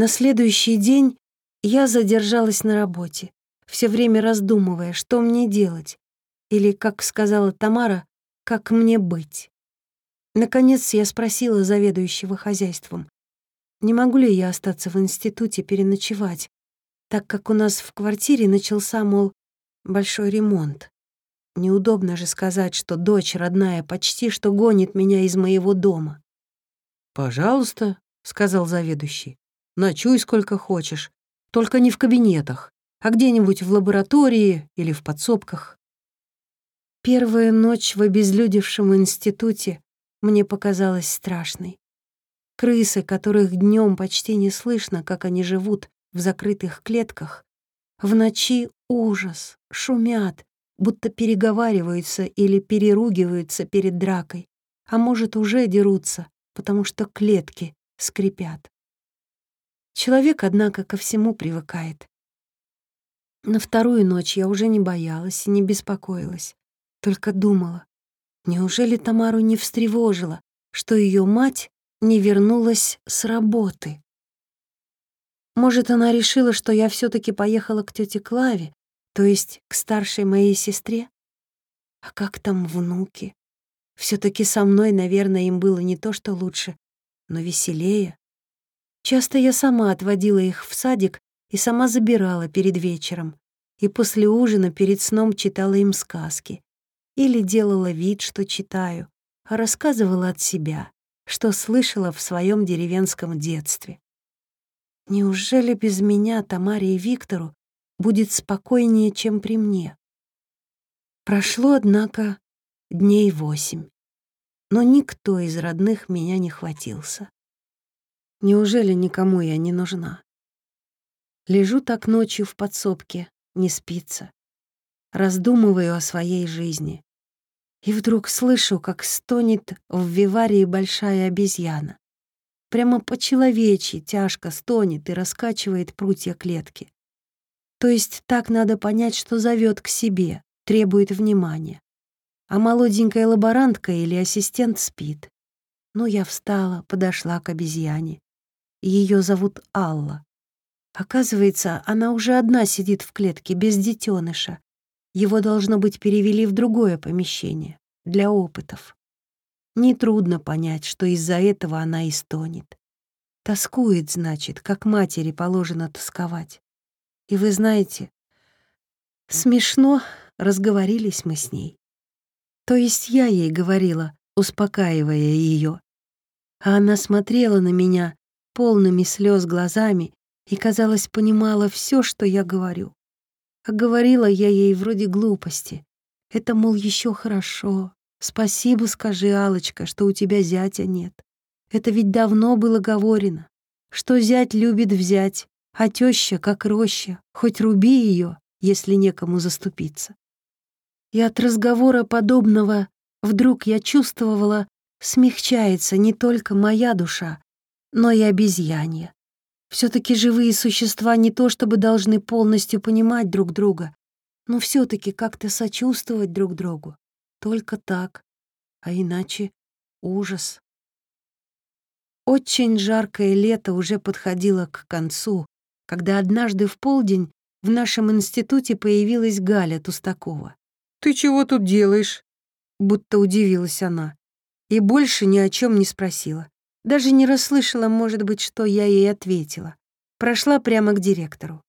На следующий день я задержалась на работе, все время раздумывая, что мне делать, или, как сказала Тамара, как мне быть. Наконец я спросила заведующего хозяйством, не могу ли я остаться в институте переночевать, так как у нас в квартире начался, мол, большой ремонт. Неудобно же сказать, что дочь родная почти что гонит меня из моего дома. «Пожалуйста», — сказал заведующий, — «ночуй сколько хочешь, только не в кабинетах, а где-нибудь в лаборатории или в подсобках». Первая ночь в обезлюдевшем институте мне показалась страшной. Крысы, которых днем почти не слышно, как они живут в закрытых клетках, в ночи ужас, шумят, будто переговариваются или переругиваются перед дракой, а может, уже дерутся, потому что клетки скрипят. Человек, однако, ко всему привыкает. На вторую ночь я уже не боялась и не беспокоилась, только думала, неужели Тамару не встревожило, что ее мать не вернулась с работы. Может, она решила, что я все таки поехала к тете Клаве, то есть к старшей моей сестре? А как там внуки? все таки со мной, наверное, им было не то что лучше, но веселее. Часто я сама отводила их в садик и сама забирала перед вечером, и после ужина перед сном читала им сказки. Или делала вид, что читаю, а рассказывала от себя что слышала в своем деревенском детстве. Неужели без меня Тамаре и Виктору будет спокойнее, чем при мне? Прошло, однако, дней восемь, но никто из родных меня не хватился. Неужели никому я не нужна? Лежу так ночью в подсобке, не спится. Раздумываю о своей жизни. И вдруг слышу, как стонет в виварии большая обезьяна. Прямо по-человечьи тяжко стонет и раскачивает прутья клетки. То есть так надо понять, что зовет к себе, требует внимания. А молоденькая лаборантка или ассистент спит. Ну, я встала, подошла к обезьяне. Ее зовут Алла. Оказывается, она уже одна сидит в клетке, без детеныша, его, должно быть, перевели в другое помещение, для опытов. Нетрудно понять, что из-за этого она и стонет. Тоскует, значит, как матери положено тосковать. И вы знаете, смешно разговорились мы с ней. То есть я ей говорила, успокаивая ее, а она смотрела на меня полными слез глазами и, казалось, понимала все, что я говорю. А говорила я ей вроде глупости. Это, мол, еще хорошо. Спасибо скажи, алочка что у тебя зятя нет. Это ведь давно было говорено, что зять любит взять, а теща, как роща, хоть руби ее, если некому заступиться. И от разговора подобного вдруг я чувствовала, смягчается не только моя душа, но и обезьянья. Все-таки живые существа не то чтобы должны полностью понимать друг друга, но все-таки как-то сочувствовать друг другу. Только так, а иначе ужас. Очень жаркое лето уже подходило к концу, когда однажды в полдень в нашем институте появилась Галя Тустакова. «Ты чего тут делаешь?» Будто удивилась она. И больше ни о чем не спросила. Даже не расслышала, может быть, что я ей ответила. Прошла прямо к директору.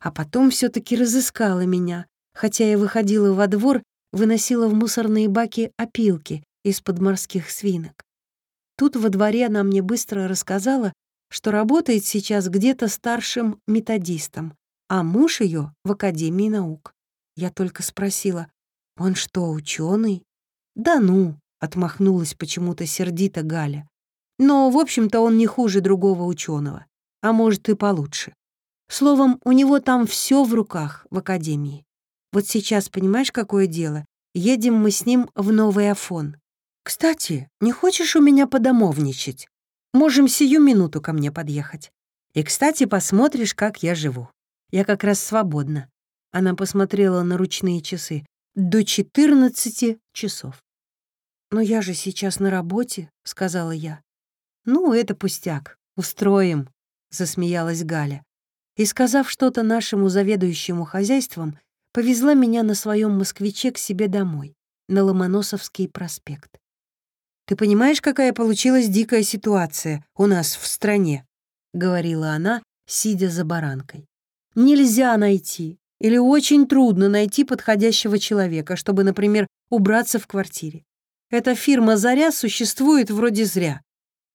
А потом все таки разыскала меня, хотя я выходила во двор, выносила в мусорные баки опилки из-под морских свинок. Тут во дворе она мне быстро рассказала, что работает сейчас где-то старшим методистом, а муж ее в Академии наук. Я только спросила, он что, ученый? Да ну, отмахнулась почему-то сердито Галя. Но, в общем-то, он не хуже другого ученого, а может и получше. Словом, у него там все в руках в академии. Вот сейчас, понимаешь, какое дело? Едем мы с ним в Новый Афон. Кстати, не хочешь у меня подомовничать? Можем сию минуту ко мне подъехать. И, кстати, посмотришь, как я живу. Я как раз свободна. Она посмотрела на ручные часы. До 14 часов. «Но я же сейчас на работе», — сказала я. «Ну, это пустяк. Устроим», — засмеялась Галя. И, сказав что-то нашему заведующему хозяйством, повезла меня на своем москвиче к себе домой, на Ломоносовский проспект. «Ты понимаешь, какая получилась дикая ситуация у нас в стране?» — говорила она, сидя за баранкой. «Нельзя найти или очень трудно найти подходящего человека, чтобы, например, убраться в квартире. Эта фирма «Заря» существует вроде зря.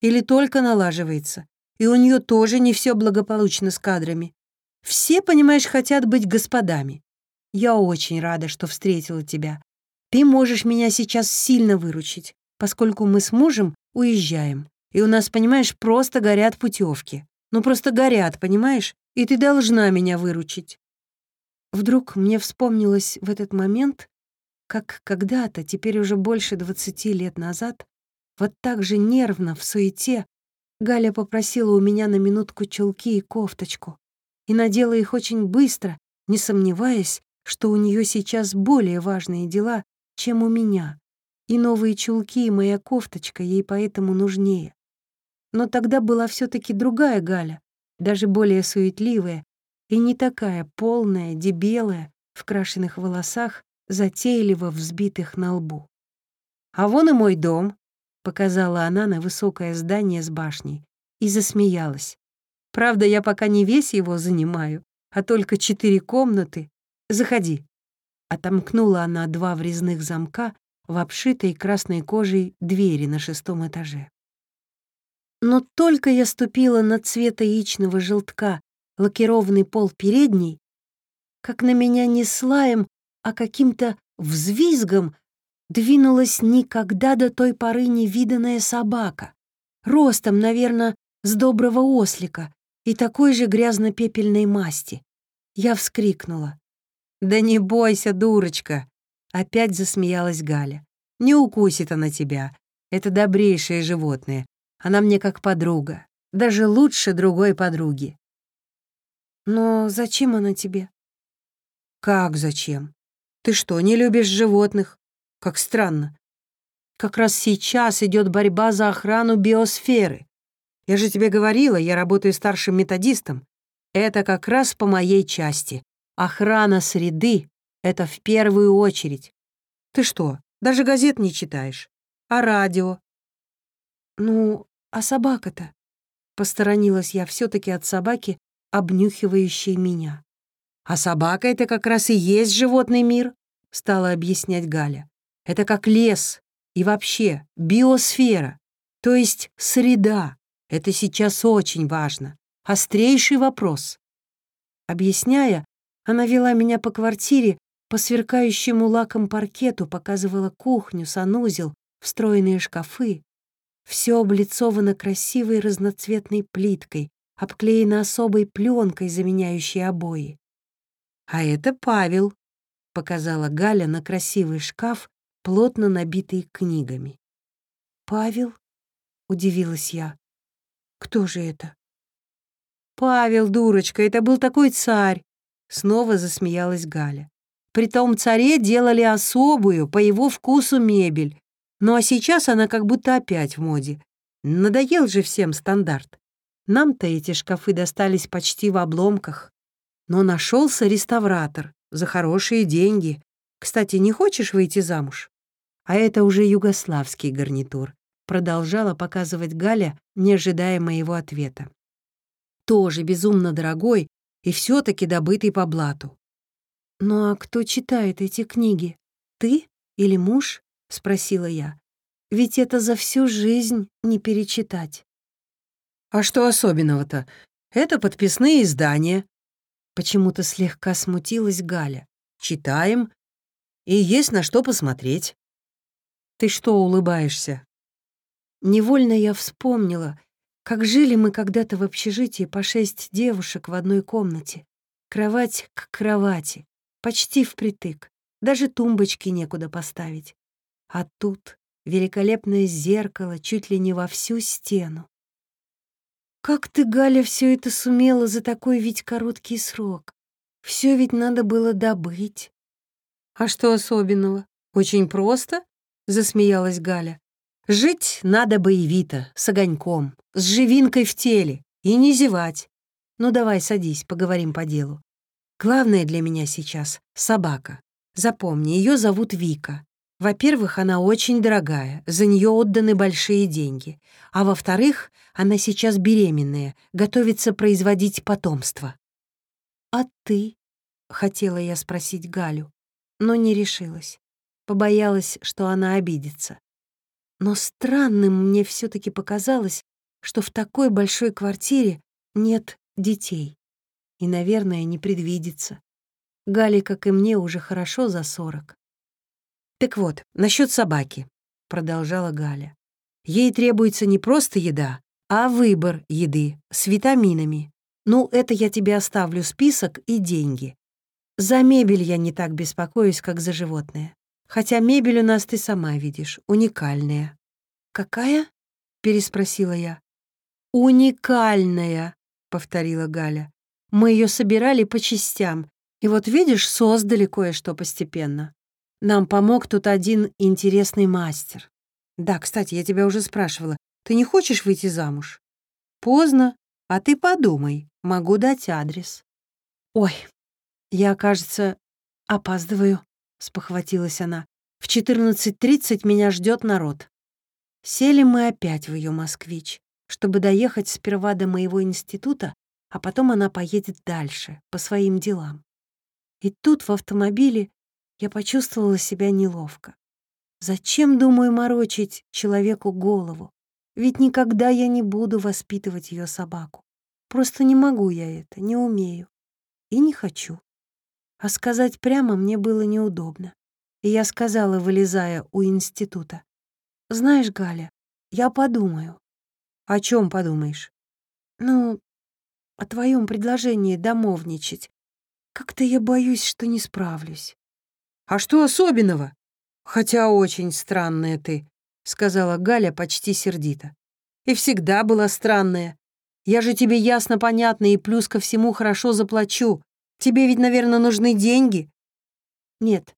Или только налаживается. И у нее тоже не все благополучно с кадрами. Все, понимаешь, хотят быть господами. Я очень рада, что встретила тебя. Ты можешь меня сейчас сильно выручить, поскольку мы с мужем уезжаем. И у нас, понимаешь, просто горят путевки. Ну просто горят, понимаешь? И ты должна меня выручить. Вдруг мне вспомнилось в этот момент, как когда-то, теперь уже больше двадцати лет назад, вот так же нервно, в суете, Галя попросила у меня на минутку чулки и кофточку и надела их очень быстро, не сомневаясь, что у нее сейчас более важные дела, чем у меня, и новые чулки и моя кофточка ей поэтому нужнее. Но тогда была все таки другая Галя, даже более суетливая и не такая полная, дебелая, в крашеных волосах, затейливо взбитых на лбу. «А вон и мой дом», — показала она на высокое здание с башней, и засмеялась. Правда, я пока не весь его занимаю, а только четыре комнаты. Заходи». Отомкнула она два врезных замка в обшитой красной кожей двери на шестом этаже. Но только я ступила на цвета яичного желтка лакированный пол передней, как на меня не слаем, а каким-то взвизгом двинулась никогда до той поры невиданная собака, ростом, наверное, с доброго ослика, и такой же грязно-пепельной масти. Я вскрикнула. «Да не бойся, дурочка!» Опять засмеялась Галя. «Не укусит она тебя. Это добрейшее животное. Она мне как подруга. Даже лучше другой подруги». «Но зачем она тебе?» «Как зачем? Ты что, не любишь животных? Как странно. Как раз сейчас идет борьба за охрану биосферы. Я же тебе говорила, я работаю старшим методистом. Это как раз по моей части. Охрана среды — это в первую очередь. Ты что, даже газет не читаешь? А радио? Ну, а собака-то? Посторонилась я все таки от собаки, обнюхивающей меня. А собака — это как раз и есть животный мир, стала объяснять Галя. Это как лес и вообще биосфера, то есть среда. Это сейчас очень важно. Острейший вопрос. Объясняя, она вела меня по квартире, по сверкающему лаком паркету, показывала кухню, санузел, встроенные шкафы. Все облицовано красивой разноцветной плиткой, обклеено особой пленкой, заменяющей обои. «А это Павел», — показала Галя на красивый шкаф, плотно набитый книгами. «Павел?» — удивилась я. Кто же это? Павел, дурочка, это был такой царь. Снова засмеялась Галя. При том царе делали особую, по его вкусу, мебель. Ну а сейчас она как будто опять в моде. Надоел же всем стандарт. Нам-то эти шкафы достались почти в обломках. Но нашелся реставратор за хорошие деньги. Кстати, не хочешь выйти замуж? А это уже югославский гарнитур продолжала показывать Галя, не ожидая моего ответа. Тоже безумно дорогой и все таки добытый по блату. «Ну а кто читает эти книги? Ты или муж?» — спросила я. «Ведь это за всю жизнь не перечитать». «А что особенного-то? Это подписные издания». Почему-то слегка смутилась Галя. «Читаем, и есть на что посмотреть». «Ты что улыбаешься?» Невольно я вспомнила, как жили мы когда-то в общежитии по шесть девушек в одной комнате. Кровать к кровати, почти впритык. Даже тумбочки некуда поставить. А тут великолепное зеркало чуть ли не во всю стену. Как ты, Галя, все это сумела за такой ведь короткий срок? Все ведь надо было добыть. А что особенного? Очень просто, засмеялась Галя. Жить надо боевито, с огоньком, с живинкой в теле, и не зевать. Ну давай, садись, поговорим по делу. Главное для меня сейчас — собака. Запомни, ее зовут Вика. Во-первых, она очень дорогая, за нее отданы большие деньги. А во-вторых, она сейчас беременная, готовится производить потомство. «А ты?» — хотела я спросить Галю, но не решилась. Побоялась, что она обидится. Но странным мне все таки показалось, что в такой большой квартире нет детей. И, наверное, не предвидится. Гале, как и мне, уже хорошо за сорок. «Так вот, насчет собаки», — продолжала Галя. «Ей требуется не просто еда, а выбор еды с витаминами. Ну, это я тебе оставлю список и деньги. За мебель я не так беспокоюсь, как за животное. Хотя мебель у нас ты сама видишь, уникальная». «Какая?» — переспросила я. «Уникальная», — повторила Галя. «Мы ее собирали по частям, и вот видишь, создали кое-что постепенно. Нам помог тут один интересный мастер. Да, кстати, я тебя уже спрашивала, ты не хочешь выйти замуж? Поздно, а ты подумай, могу дать адрес». «Ой, я, кажется, опаздываю», — спохватилась она. «В 14.30 меня ждет народ». Сели мы опять в ее москвич, чтобы доехать сперва до моего института, а потом она поедет дальше, по своим делам. И тут в автомобиле я почувствовала себя неловко. Зачем, думаю, морочить человеку голову? Ведь никогда я не буду воспитывать ее собаку. Просто не могу я это, не умею. И не хочу. А сказать прямо мне было неудобно. И я сказала, вылезая у института. «Знаешь, Галя, я подумаю». «О чем подумаешь?» «Ну, о твоем предложении домовничать. Как-то я боюсь, что не справлюсь». «А что особенного?» «Хотя очень странная ты», — сказала Галя почти сердито. «И всегда была странная. Я же тебе ясно понятно и плюс ко всему хорошо заплачу. Тебе ведь, наверное, нужны деньги?» «Нет,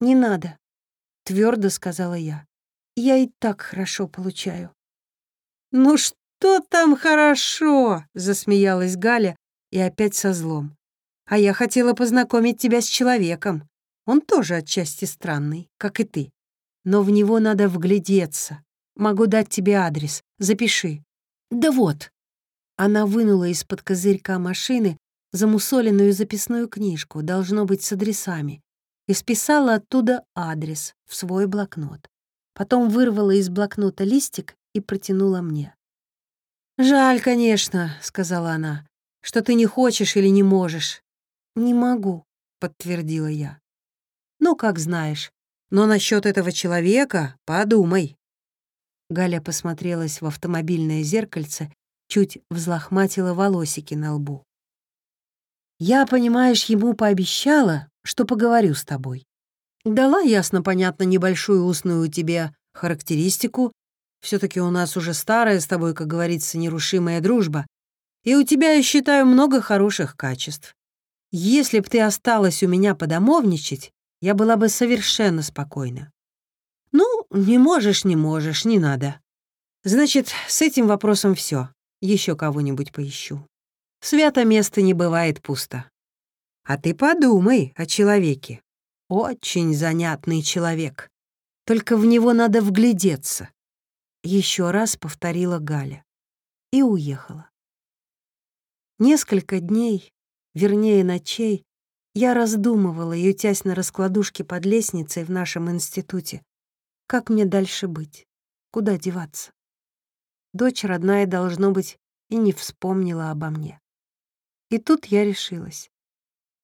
не надо», — твердо сказала я. «Я и так хорошо получаю». «Ну что там хорошо?» — засмеялась Галя и опять со злом. «А я хотела познакомить тебя с человеком. Он тоже отчасти странный, как и ты. Но в него надо вглядеться. Могу дать тебе адрес. Запиши. Да вот. Она вынула из-под козырька машины замусоленную записную книжку, должно быть, с адресами, и списала оттуда адрес в свой блокнот. Потом вырвала из блокнота листик и протянула мне. «Жаль, конечно», — сказала она, — «что ты не хочешь или не можешь». «Не могу», — подтвердила я. Ну, как знаешь. Но насчет этого человека подумай. Галя посмотрелась в автомобильное зеркальце, чуть взлохматила волосики на лбу. Я, понимаешь, ему пообещала, что поговорю с тобой. Дала, ясно-понятно, небольшую устную тебе характеристику. все таки у нас уже старая с тобой, как говорится, нерушимая дружба. И у тебя, я считаю, много хороших качеств. Если б ты осталась у меня подомовничать, я была бы совершенно спокойна. Ну, не можешь, не можешь, не надо. Значит, с этим вопросом все. Еще кого-нибудь поищу. Свято место не бывает пусто. А ты подумай о человеке. Очень занятный человек. Только в него надо вглядеться. Еще раз повторила Галя. И уехала. Несколько дней, вернее ночей, я раздумывала, ютясь на раскладушке под лестницей в нашем институте. Как мне дальше быть? Куда деваться? Дочь родная, должно быть, и не вспомнила обо мне. И тут я решилась.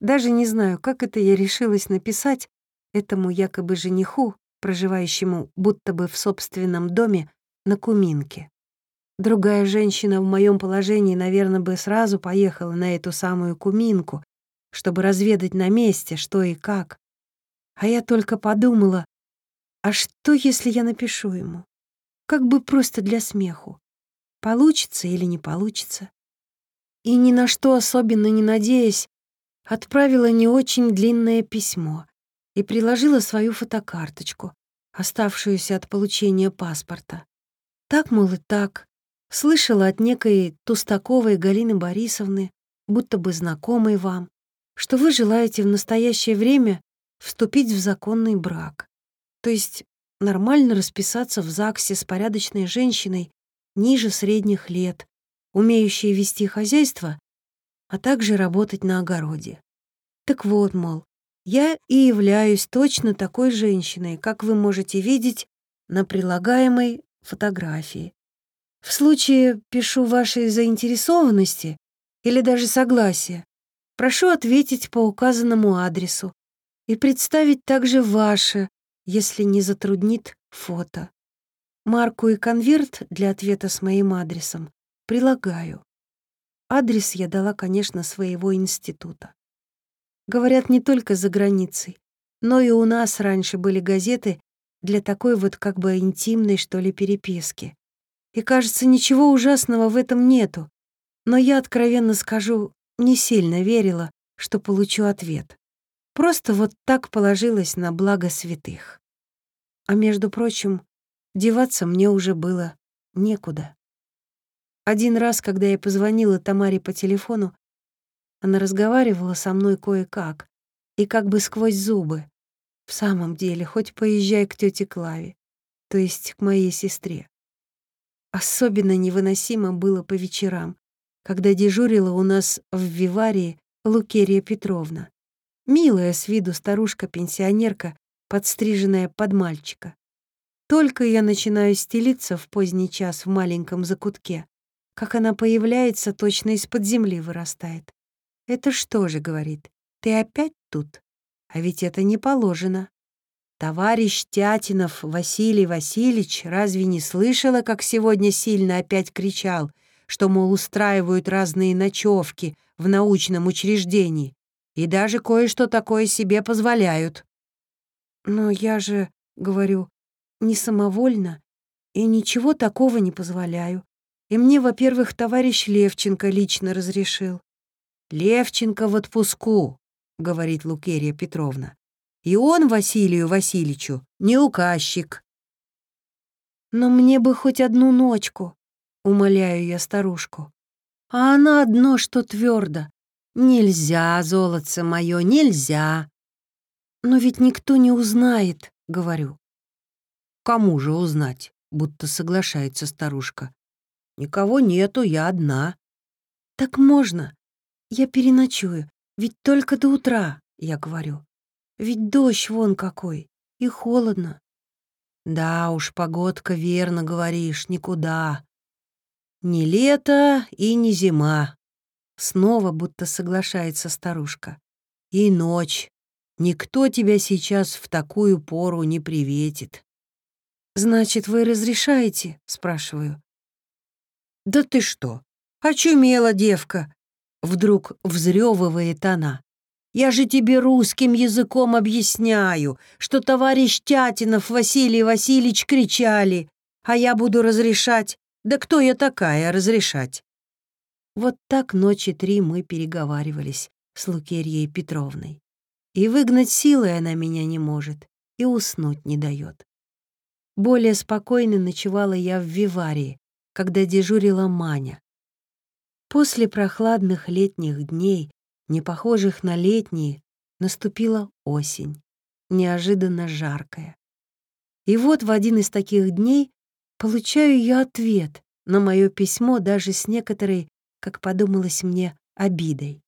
Даже не знаю, как это я решилась написать этому якобы жениху, проживающему будто бы в собственном доме на Куминке. Другая женщина в моем положении, наверное, бы сразу поехала на эту самую Куминку чтобы разведать на месте, что и как. А я только подумала, а что, если я напишу ему? Как бы просто для смеху. Получится или не получится? И ни на что особенно не надеясь, отправила не очень длинное письмо и приложила свою фотокарточку, оставшуюся от получения паспорта. Так, мол, и так. Слышала от некой Тустаковой Галины Борисовны, будто бы знакомый вам, что вы желаете в настоящее время вступить в законный брак. То есть нормально расписаться в ЗАГСе с порядочной женщиной ниже средних лет, умеющей вести хозяйство, а также работать на огороде. Так вот, мол, я и являюсь точно такой женщиной, как вы можете видеть на прилагаемой фотографии. В случае пишу вашей заинтересованности или даже согласия, прошу ответить по указанному адресу и представить также ваше, если не затруднит, фото. Марку и конверт для ответа с моим адресом прилагаю. Адрес я дала, конечно, своего института. Говорят, не только за границей, но и у нас раньше были газеты для такой вот как бы интимной, что ли, переписки. И, кажется, ничего ужасного в этом нету. Но я, откровенно скажу, не сильно верила, что получу ответ. Просто вот так положилось на благо святых. А между прочим, деваться мне уже было некуда. Один раз, когда я позвонила Тамаре по телефону, она разговаривала со мной кое-как и как бы сквозь зубы. В самом деле, хоть поезжай к тете Клаве, то есть к моей сестре. Особенно невыносимо было по вечерам, когда дежурила у нас в Виварии Лукерия Петровна. Милая с виду старушка-пенсионерка, подстриженная под мальчика. Только я начинаю стелиться в поздний час в маленьком закутке, как она появляется, точно из-под земли вырастает. «Это что же, — говорит, — ты опять тут? А ведь это не положено. Товарищ Тятинов Василий Васильевич разве не слышала, как сегодня сильно опять кричал, что, мол, устраивают разные ночевки в научном учреждении и даже кое-что такое себе позволяют?» «Но я же, — говорю, — не самовольно и ничего такого не позволяю. И мне, во-первых, товарищ Левченко лично разрешил. «Левченко в отпуску», — говорит Лукерия Петровна. «И он Василию Васильевичу не указчик». «Но мне бы хоть одну ночку», — умоляю я старушку. А она одно, что твердо. «Нельзя, золотце мое, нельзя». «Но ведь никто не узнает», — говорю. «Кому же узнать?» — будто соглашается старушка. «Никого нету, я одна». «Так можно. «Я переночую, ведь только до утра», — я говорю. «Ведь дождь вон какой, и холодно». «Да уж, погодка, верно говоришь, никуда. Не лето и не зима». Снова будто соглашается старушка. «И ночь. Никто тебя сейчас в такую пору не приветит». «Значит, вы разрешаете?» — спрашиваю. «Да ты что? Очумела девка!» Вдруг взрёвывает она. «Я же тебе русским языком объясняю, что товарищ Тятинов Василий Васильевич кричали, а я буду разрешать. Да кто я такая разрешать?» Вот так ночи три мы переговаривались с Лукерьей Петровной. И выгнать силой она меня не может, и уснуть не дает. Более спокойно ночевала я в Виварии, когда дежурила Маня. После прохладных летних дней, не похожих на летние, наступила осень, неожиданно жаркая. И вот в один из таких дней получаю я ответ на мое письмо даже с некоторой, как подумалось мне, обидой.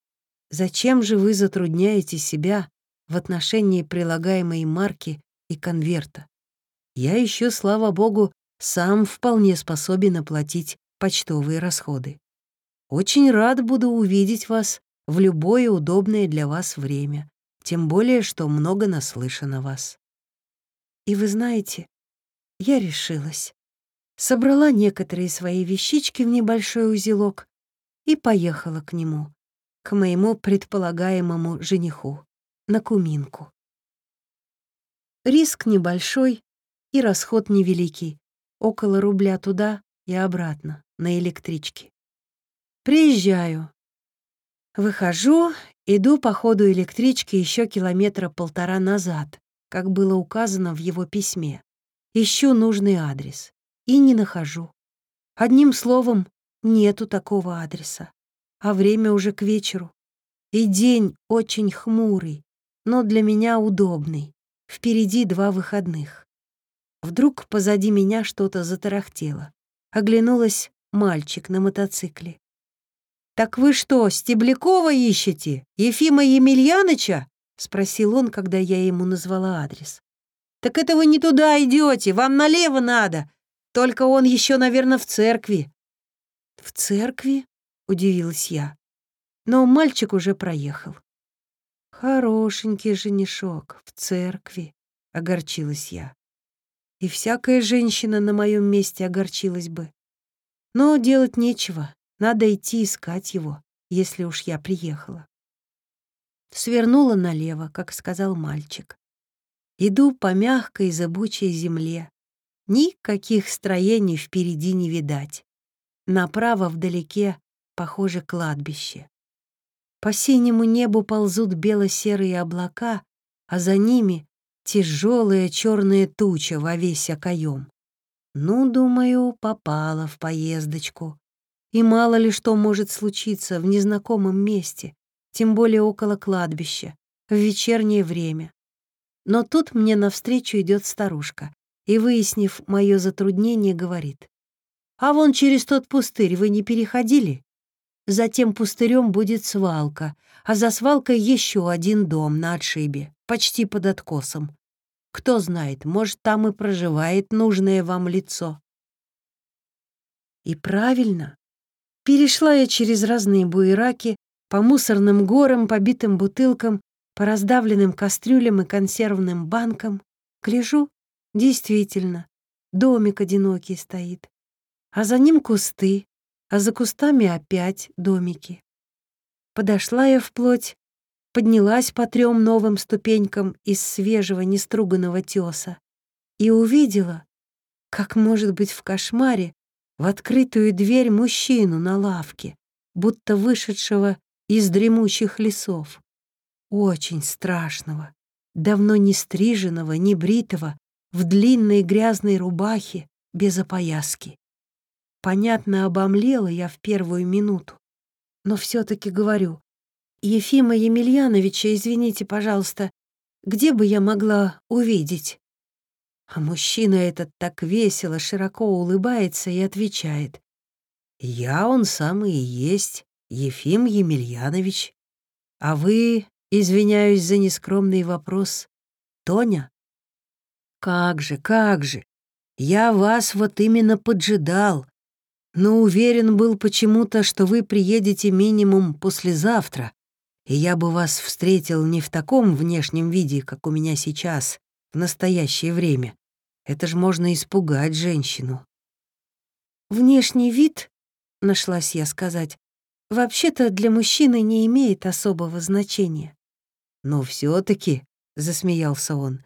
Зачем же вы затрудняете себя в отношении прилагаемой марки и конверта? Я еще, слава богу, сам вполне способен оплатить почтовые расходы. Очень рад буду увидеть вас в любое удобное для вас время, тем более, что много наслышано вас. И вы знаете, я решилась. Собрала некоторые свои вещички в небольшой узелок и поехала к нему, к моему предполагаемому жениху, на Куминку. Риск небольшой и расход невеликий, около рубля туда и обратно, на электричке. Приезжаю. Выхожу, иду по ходу электрички еще километра полтора назад, как было указано в его письме. Ищу нужный адрес. И не нахожу. Одним словом, нету такого адреса. а время уже к вечеру. И день очень хмурый, но для меня удобный. Впереди два выходных. Вдруг позади меня что-то затарахтело. Оглянулась мальчик на мотоцикле. «Так вы что, Стеблякова ищете? Ефима Емельяныча?» — спросил он, когда я ему назвала адрес. «Так это вы не туда идете, вам налево надо. Только он еще, наверное, в церкви». «В церкви?» — удивилась я. Но мальчик уже проехал. «Хорошенький женишок, в церкви», — огорчилась я. И всякая женщина на моем месте огорчилась бы. Но делать нечего, надо идти искать его, если уж я приехала. Свернула налево, как сказал мальчик. Иду по мягкой зыбучей земле. Никаких строений впереди не видать. Направо вдалеке, похоже, кладбище. По синему небу ползут бело-серые облака, а за ними тяжелая черная туча во весь окоем. Ну, думаю, попала в поездочку. И мало ли что может случиться в незнакомом месте, тем более около кладбища, в вечернее время. Но тут мне навстречу идет старушка и, выяснив мое затруднение, говорит. «А вон через тот пустырь вы не переходили? За тем пустырем будет свалка, а за свалкой еще один дом на отшибе, почти под откосом. Кто знает, может, там и проживает нужное вам лицо». И правильно, Перешла я через разные буераки, по мусорным горам, побитым бутылкам, по раздавленным кастрюлям и консервным банкам. Гляжу, действительно, домик одинокий стоит. А за ним кусты, а за кустами опять домики. Подошла я вплоть, поднялась по трем новым ступенькам из свежего неструганного теса и увидела, как, может быть, в кошмаре, в открытую дверь мужчину на лавке, будто вышедшего из дремучих лесов. Очень страшного, давно не стриженного, не бритого, в длинной грязной рубахе, без опояски. Понятно, обомлела я в первую минуту. Но все таки говорю, «Ефима Емельяновича, извините, пожалуйста, где бы я могла увидеть?» А мужчина этот так весело, широко улыбается и отвечает. «Я он самый и есть, Ефим Емельянович. А вы, извиняюсь за нескромный вопрос, Тоня?» «Как же, как же! Я вас вот именно поджидал, но уверен был почему-то, что вы приедете минимум послезавтра, и я бы вас встретил не в таком внешнем виде, как у меня сейчас, в настоящее время, это ж можно испугать женщину. Внешний вид, нашлась я сказать, вообще-то для мужчины не имеет особого значения. Но все таки засмеялся он,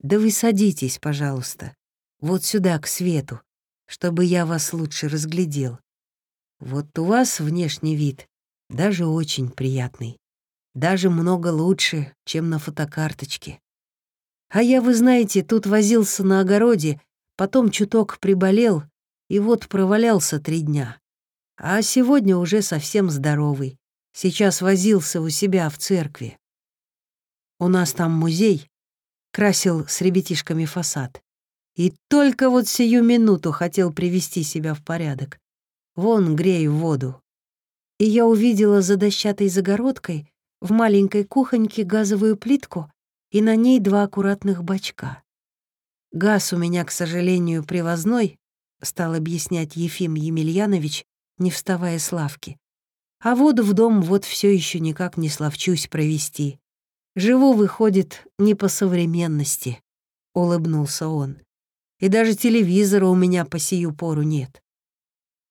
да вы садитесь, пожалуйста, вот сюда, к свету, чтобы я вас лучше разглядел. Вот у вас внешний вид даже очень приятный. Даже много лучше, чем на фотокарточке. А я, вы знаете, тут возился на огороде, потом чуток приболел, и вот провалялся три дня. А сегодня уже совсем здоровый. Сейчас возился у себя в церкви. У нас там музей. Красил с ребятишками фасад. И только вот сию минуту хотел привести себя в порядок. Вон грею воду. И я увидела за дощатой загородкой в маленькой кухоньке газовую плитку и на ней два аккуратных бачка. Газ у меня, к сожалению, привозной, стал объяснять Ефим Емельянович, не вставая с лавки. А воду в дом вот все еще никак не словчусь провести. Живу, выходит, не по современности, улыбнулся он. И даже телевизора у меня по сию пору нет.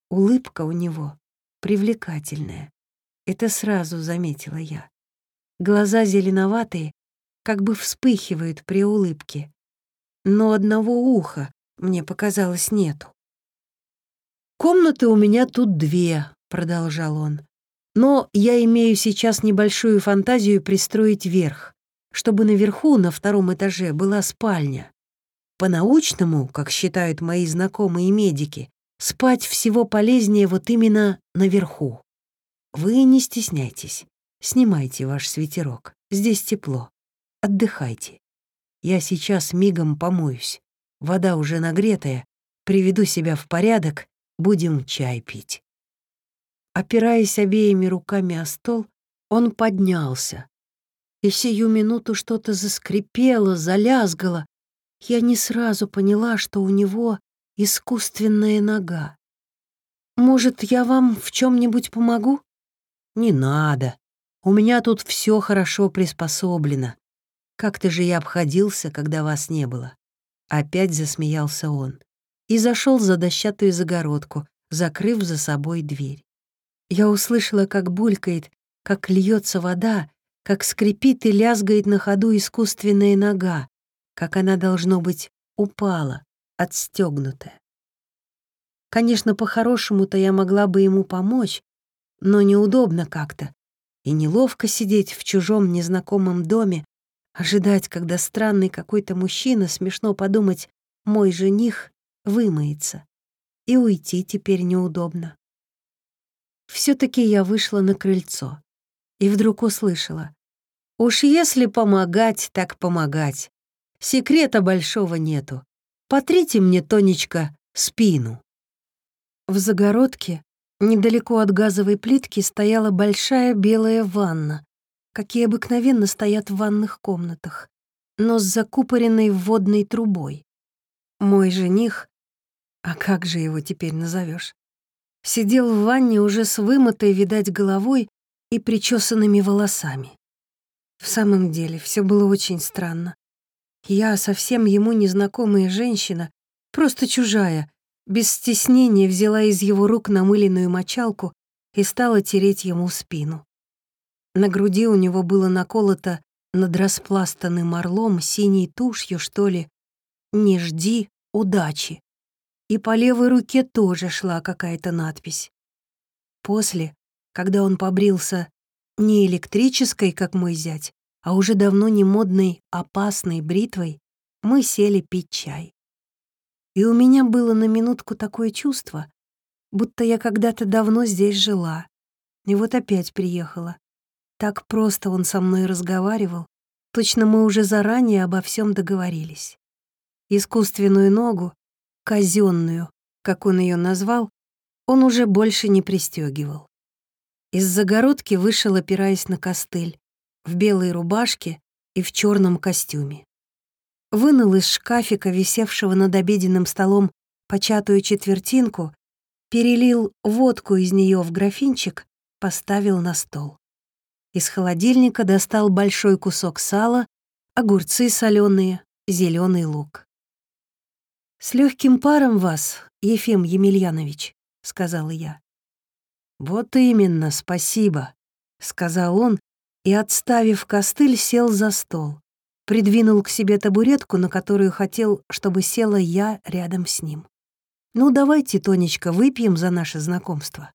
Улыбка у него привлекательная. Это сразу заметила я. Глаза зеленоватые, как бы вспыхивает при улыбке. Но одного уха, мне показалось, нету. «Комнаты у меня тут две», — продолжал он. «Но я имею сейчас небольшую фантазию пристроить верх, чтобы наверху, на втором этаже, была спальня. По-научному, как считают мои знакомые медики, спать всего полезнее вот именно наверху. Вы не стесняйтесь. Снимайте ваш свитерок. Здесь тепло. Отдыхайте. Я сейчас мигом помоюсь. Вода уже нагретая. Приведу себя в порядок. Будем чай пить. Опираясь обеими руками о стол, он поднялся. И сию минуту что-то заскрипело, залязгало. Я не сразу поняла, что у него искусственная нога. «Может, я вам в чем нибудь помогу?» «Не надо. У меня тут все хорошо приспособлено. Как-то же я обходился, когда вас не было». Опять засмеялся он и зашел за дощатую загородку, закрыв за собой дверь. Я услышала, как булькает, как льется вода, как скрипит и лязгает на ходу искусственная нога, как она, должно быть, упала, отстегнутая. Конечно, по-хорошему-то я могла бы ему помочь, но неудобно как-то. И неловко сидеть в чужом незнакомом доме, ожидать, когда странный какой-то мужчина, смешно подумать, мой жених вымоется. И уйти теперь неудобно. все таки я вышла на крыльцо и вдруг услышала. Уж если помогать, так помогать. Секрета большого нету. Потрите мне, Тонечка, спину. В загородке, недалеко от газовой плитки, стояла большая белая ванна, какие обыкновенно стоят в ванных комнатах, но с закупоренной водной трубой. Мой жених, а как же его теперь назовешь, сидел в ванне уже с вымытой, видать, головой и причесанными волосами. В самом деле, все было очень странно. Я совсем ему незнакомая женщина, просто чужая, без стеснения взяла из его рук намыленную мочалку и стала тереть ему спину. На груди у него было наколото над распластанным орлом синей тушью, что ли, «Не жди удачи». И по левой руке тоже шла какая-то надпись. После, когда он побрился не электрической, как мой зять, а уже давно не модной, опасной бритвой, мы сели пить чай. И у меня было на минутку такое чувство, будто я когда-то давно здесь жила. И вот опять приехала. Так просто он со мной разговаривал. Точно мы уже заранее обо всем договорились. Искусственную ногу, казенную, как он ее назвал, он уже больше не пристегивал. Из загородки вышел, опираясь на костыль, в белой рубашке и в черном костюме вынул из шкафика, висевшего над обеденным столом, початую четвертинку, перелил водку из нее в графинчик, поставил на стол. Из холодильника достал большой кусок сала, огурцы соленые, зеленый лук. «С легким паром вас, Ефим Емельянович», — сказала я. «Вот именно, спасибо», — сказал он и, отставив костыль, сел за стол придвинул к себе табуретку, на которую хотел, чтобы села я рядом с ним. «Ну, давайте, Тонечка, выпьем за наше знакомство».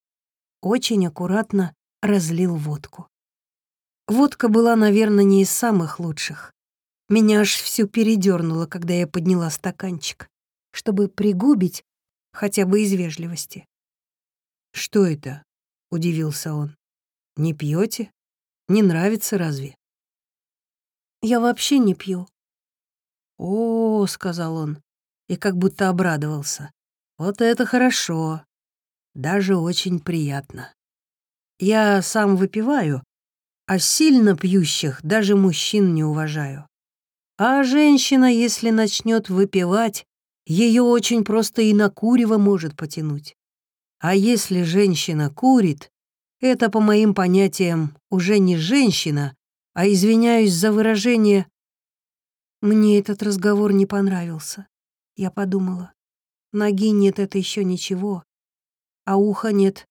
Очень аккуратно разлил водку. Водка была, наверное, не из самых лучших. Меня аж всю передернуло, когда я подняла стаканчик, чтобы пригубить хотя бы из вежливости. «Что это?» — удивился он. «Не пьете? Не нравится разве?» Я вообще не пью». «О, — сказал он, и как будто обрадовался, — вот это хорошо, даже очень приятно. Я сам выпиваю, а сильно пьющих даже мужчин не уважаю. А женщина, если начнет выпивать, ее очень просто и на курево может потянуть. А если женщина курит, это, по моим понятиям, уже не женщина, а извиняюсь за выражение. Мне этот разговор не понравился. Я подумала, ноги нет, это еще ничего, а уха нет,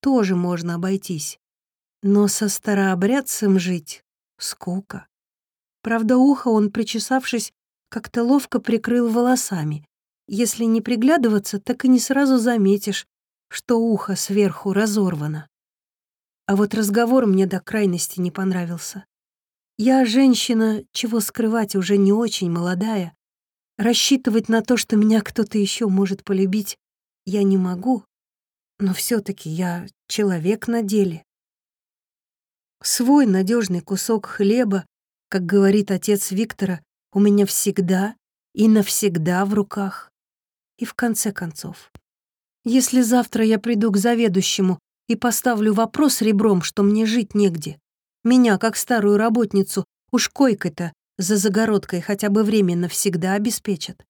тоже можно обойтись. Но со старообрядцем жить — скука. Правда, ухо он, причесавшись, как-то ловко прикрыл волосами. Если не приглядываться, так и не сразу заметишь, что ухо сверху разорвано. А вот разговор мне до крайности не понравился. Я женщина, чего скрывать, уже не очень молодая. Рассчитывать на то, что меня кто-то еще может полюбить, я не могу. Но все таки я человек на деле. Свой надежный кусок хлеба, как говорит отец Виктора, у меня всегда и навсегда в руках. И в конце концов, если завтра я приду к заведующему и поставлю вопрос ребром, что мне жить негде, меня, как старую работницу, уж койкой-то за загородкой хотя бы временно всегда обеспечат.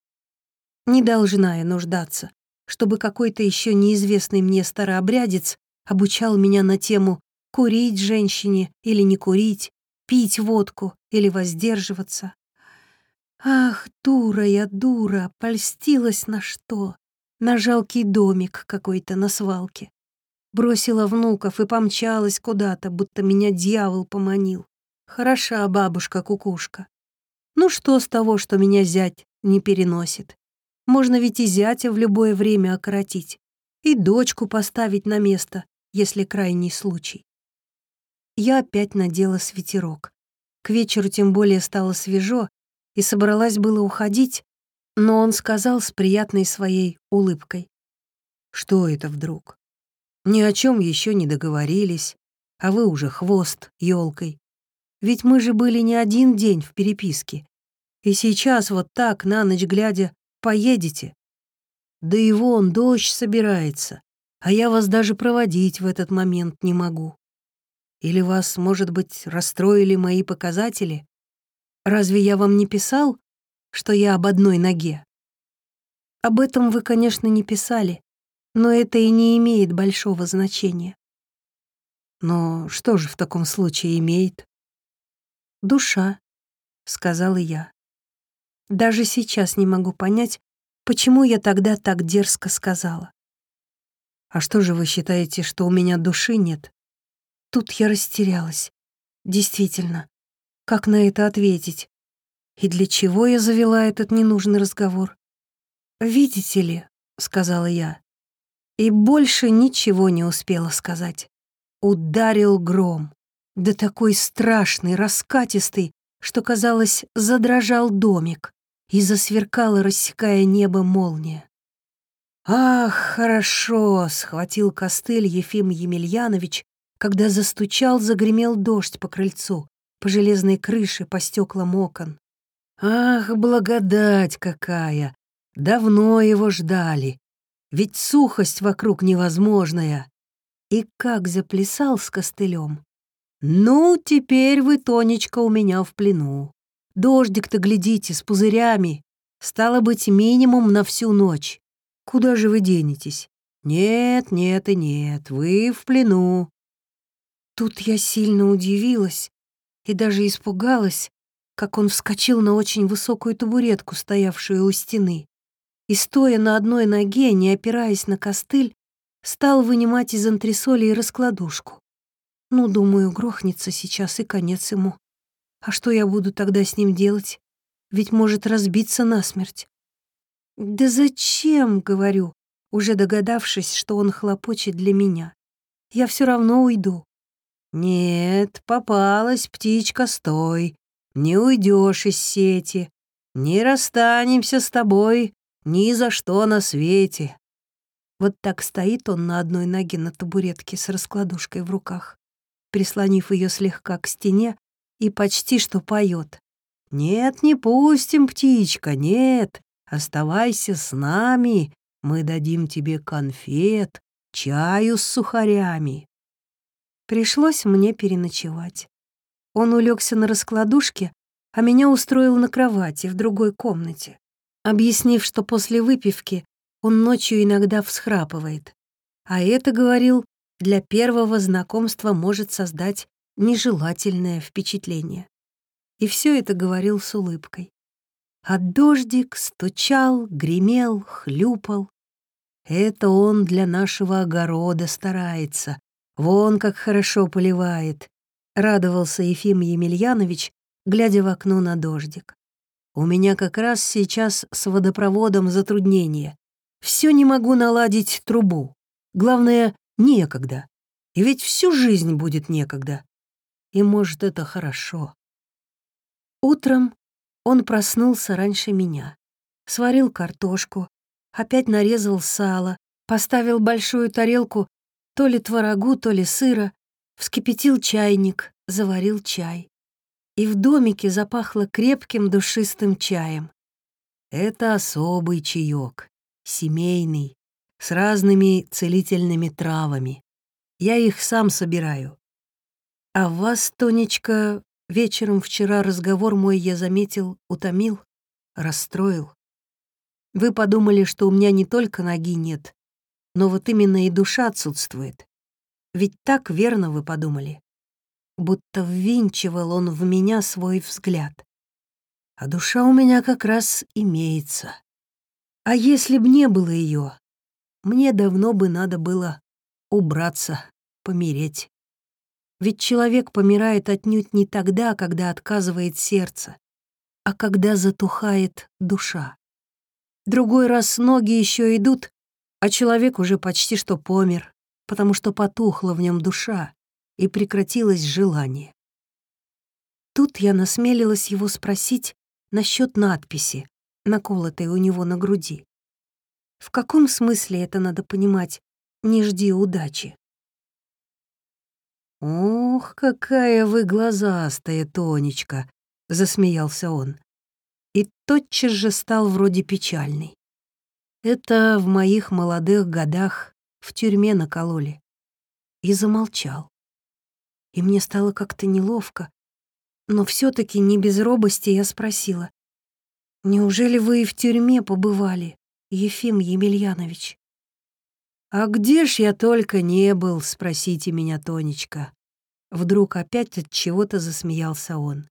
Не должна я нуждаться, чтобы какой-то еще неизвестный мне старообрядец обучал меня на тему курить женщине или не курить, пить водку или воздерживаться. Ах, дура я, дура, польстилась на что? На жалкий домик какой-то на свалке. Бросила внуков и помчалась куда-то, будто меня дьявол поманил. Хороша бабушка-кукушка. Ну что с того, что меня зять не переносит? Можно ведь и зятя в любое время окоротить, и дочку поставить на место, если крайний случай. Я опять надела свитерок. К вечеру тем более стало свежо, и собралась было уходить, но он сказал с приятной своей улыбкой. «Что это вдруг? Ни о чем еще не договорились, а вы уже хвост елкой. Ведь мы же были не один день в переписке, и сейчас вот так, на ночь глядя, поедете. Да и вон дождь собирается, а я вас даже проводить в этот момент не могу. Или вас, может быть, расстроили мои показатели? Разве я вам не писал, что я об одной ноге? Об этом вы, конечно, не писали, но это и не имеет большого значения. Но что же в таком случае имеет? Душа, сказала я. Даже сейчас не могу понять, почему я тогда так дерзко сказала. А что же вы считаете, что у меня души нет? Тут я растерялась. Действительно, как на это ответить? И для чего я завела этот ненужный разговор? «Видите ли», — сказала я, и больше ничего не успела сказать. Ударил гром, да такой страшный, раскатистый, что, казалось, задрожал домик и засверкала, рассекая небо молния. «Ах, хорошо!» — схватил костыль Ефим Емельянович когда застучал, загремел дождь по крыльцу, по железной крыше, по стеклам окон. Ах, благодать какая! Давно его ждали. Ведь сухость вокруг невозможная. И как заплясал с костылем. Ну, теперь вы, Тонечка, у меня в плену. Дождик-то, глядите, с пузырями. Стало быть, минимум на всю ночь. Куда же вы денетесь? Нет, нет и нет, вы в плену. Тут я сильно удивилась и даже испугалась, как он вскочил на очень высокую табуретку, стоявшую у стены, и, стоя на одной ноге, не опираясь на костыль, стал вынимать из антресолей раскладушку. Ну, думаю, грохнется сейчас и конец ему. А что я буду тогда с ним делать? Ведь может разбиться насмерть. «Да зачем?» — говорю, уже догадавшись, что он хлопочет для меня. «Я все равно уйду. «Нет, попалась птичка, стой, не уйдешь из сети, не расстанемся с тобой ни за что на свете». Вот так стоит он на одной ноге на табуретке с раскладушкой в руках, прислонив ее слегка к стене и почти что поет. «Нет, не пустим, птичка, нет, оставайся с нами, мы дадим тебе конфет, чаю с сухарями». Пришлось мне переночевать. Он улегся на раскладушке, а меня устроил на кровати в другой комнате, объяснив, что после выпивки он ночью иногда всхрапывает. А это, говорил, для первого знакомства может создать нежелательное впечатление. И все это говорил с улыбкой. А дождик стучал, гремел, хлюпал. Это он для нашего огорода старается, Вон как хорошо поливает, радовался Ефим Емельянович, глядя в окно на дождик. У меня как раз сейчас с водопроводом затруднение. Все не могу наладить трубу. Главное, некогда. И ведь всю жизнь будет некогда. И, может, это хорошо. Утром он проснулся раньше меня. Сварил картошку, опять нарезал сало, поставил большую тарелку то ли творогу, то ли сыра, Вскипятил чайник, заварил чай. И в домике запахло крепким душистым чаем. Это особый чаек, семейный, с разными целительными травами. Я их сам собираю. А вас, Тонечка, вечером вчера разговор мой, я заметил, утомил, расстроил. Вы подумали, что у меня не только ноги нет, но вот именно и душа отсутствует. Ведь так верно вы подумали. Будто ввинчивал он в меня свой взгляд. А душа у меня как раз имеется. А если б не было ее, мне давно бы надо было убраться, помереть. Ведь человек помирает отнюдь не тогда, когда отказывает сердце, а когда затухает душа. Другой раз ноги еще идут, а человек уже почти что помер, потому что потухла в нем душа и прекратилось желание. Тут я насмелилась его спросить насчет надписи, наколотой у него на груди. В каком смысле это надо понимать «не жди удачи»? «Ох, какая вы глазастая, Тонечка!» — засмеялся он. И тотчас же стал вроде печальный. Это в моих молодых годах в тюрьме накололи. И замолчал. И мне стало как-то неловко, но все таки не без робости я спросила. «Неужели вы и в тюрьме побывали, Ефим Емельянович?» «А где ж я только не был, спросите меня, Тонечка?» Вдруг опять от чего-то засмеялся он.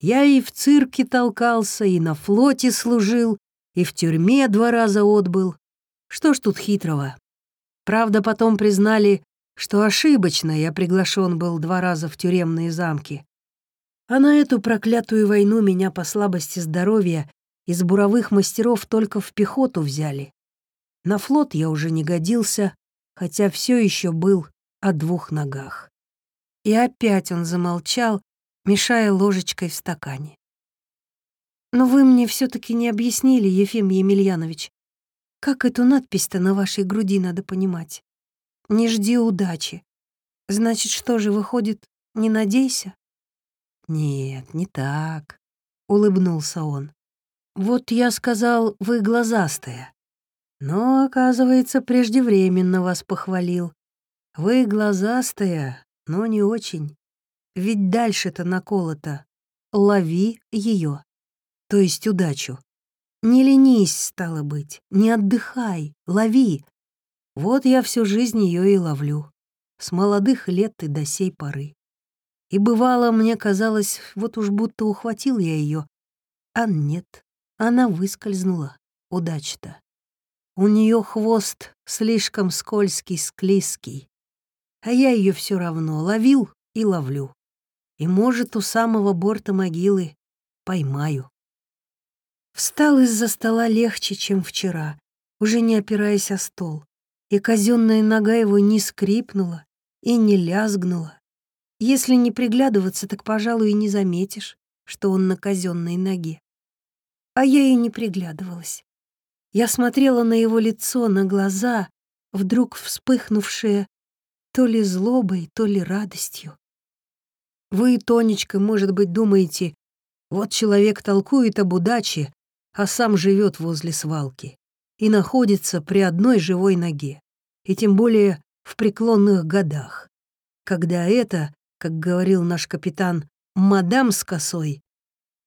«Я и в цирке толкался, и на флоте служил, и в тюрьме два раза отбыл. Что ж тут хитрого? Правда, потом признали, что ошибочно я приглашен был два раза в тюремные замки. А на эту проклятую войну меня по слабости здоровья из буровых мастеров только в пехоту взяли. На флот я уже не годился, хотя все еще был о двух ногах. И опять он замолчал, мешая ложечкой в стакане. «Но вы мне все таки не объяснили, Ефим Емельянович, как эту надпись-то на вашей груди надо понимать? Не жди удачи. Значит, что же, выходит, не надейся? Нет, не так, — улыбнулся он. Вот я сказал, вы глазастая. Но, оказывается, преждевременно вас похвалил. Вы глазастая, но не очень. Ведь дальше-то наколото. Лови ее, то есть удачу. Не ленись, стало быть, не отдыхай, лови. Вот я всю жизнь ее и ловлю, с молодых лет и до сей поры. И бывало, мне казалось, вот уж будто ухватил я ее, а нет, она выскользнула, удача-то. У нее хвост слишком скользкий, склизкий, а я ее все равно ловил и ловлю. И, может, у самого борта могилы поймаю. Встал из-за стола легче, чем вчера, уже не опираясь о стол, и казенная нога его не скрипнула и не лязгнула. Если не приглядываться, так, пожалуй, и не заметишь, что он на казенной ноге. А я и не приглядывалась. Я смотрела на его лицо, на глаза, вдруг вспыхнувшие то ли злобой, то ли радостью. Вы, Тонечка, может быть, думаете, вот человек толкует об удаче, а сам живет возле свалки и находится при одной живой ноге, и тем более в преклонных годах, когда это, как говорил наш капитан, мадам с косой,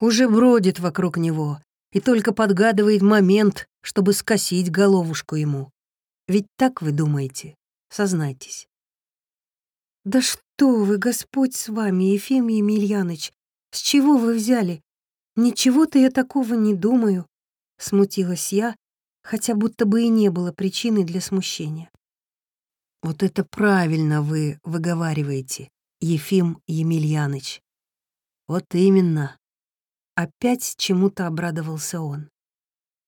уже бродит вокруг него и только подгадывает момент, чтобы скосить головушку ему. Ведь так вы думаете? Сознайтесь. «Да что вы, Господь с вами, Ефим Емельяныч! С чего вы взяли? «Ничего-то я такого не думаю», — смутилась я, хотя будто бы и не было причины для смущения. «Вот это правильно вы выговариваете, Ефим Емельяныч. Вот именно». Опять чему-то обрадовался он.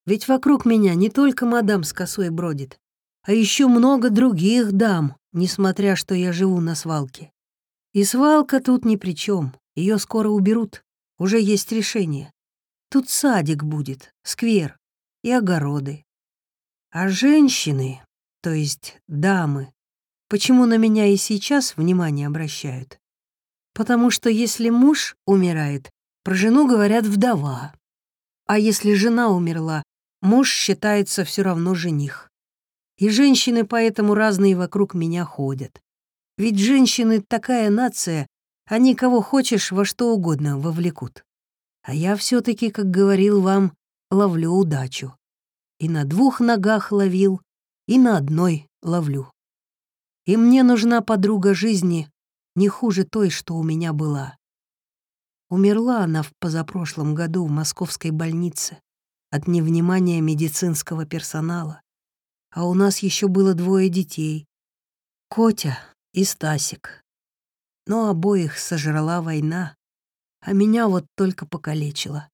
«Ведь вокруг меня не только мадам с косой бродит, а еще много других дам, несмотря что я живу на свалке. И свалка тут ни при чем, ее скоро уберут. Уже есть решение. Тут садик будет, сквер и огороды. А женщины, то есть дамы, почему на меня и сейчас внимание обращают? Потому что если муж умирает, про жену говорят «вдова». А если жена умерла, муж считается все равно жених. И женщины поэтому разные вокруг меня ходят. Ведь женщины такая нация, они кого хочешь во что угодно вовлекут. А я все таки как говорил вам, ловлю удачу. И на двух ногах ловил, и на одной ловлю. И мне нужна подруга жизни не хуже той, что у меня была. Умерла она в позапрошлом году в московской больнице от невнимания медицинского персонала. А у нас еще было двое детей. Котя и Стасик. Но обоих сожрала война, а меня вот только покалечила.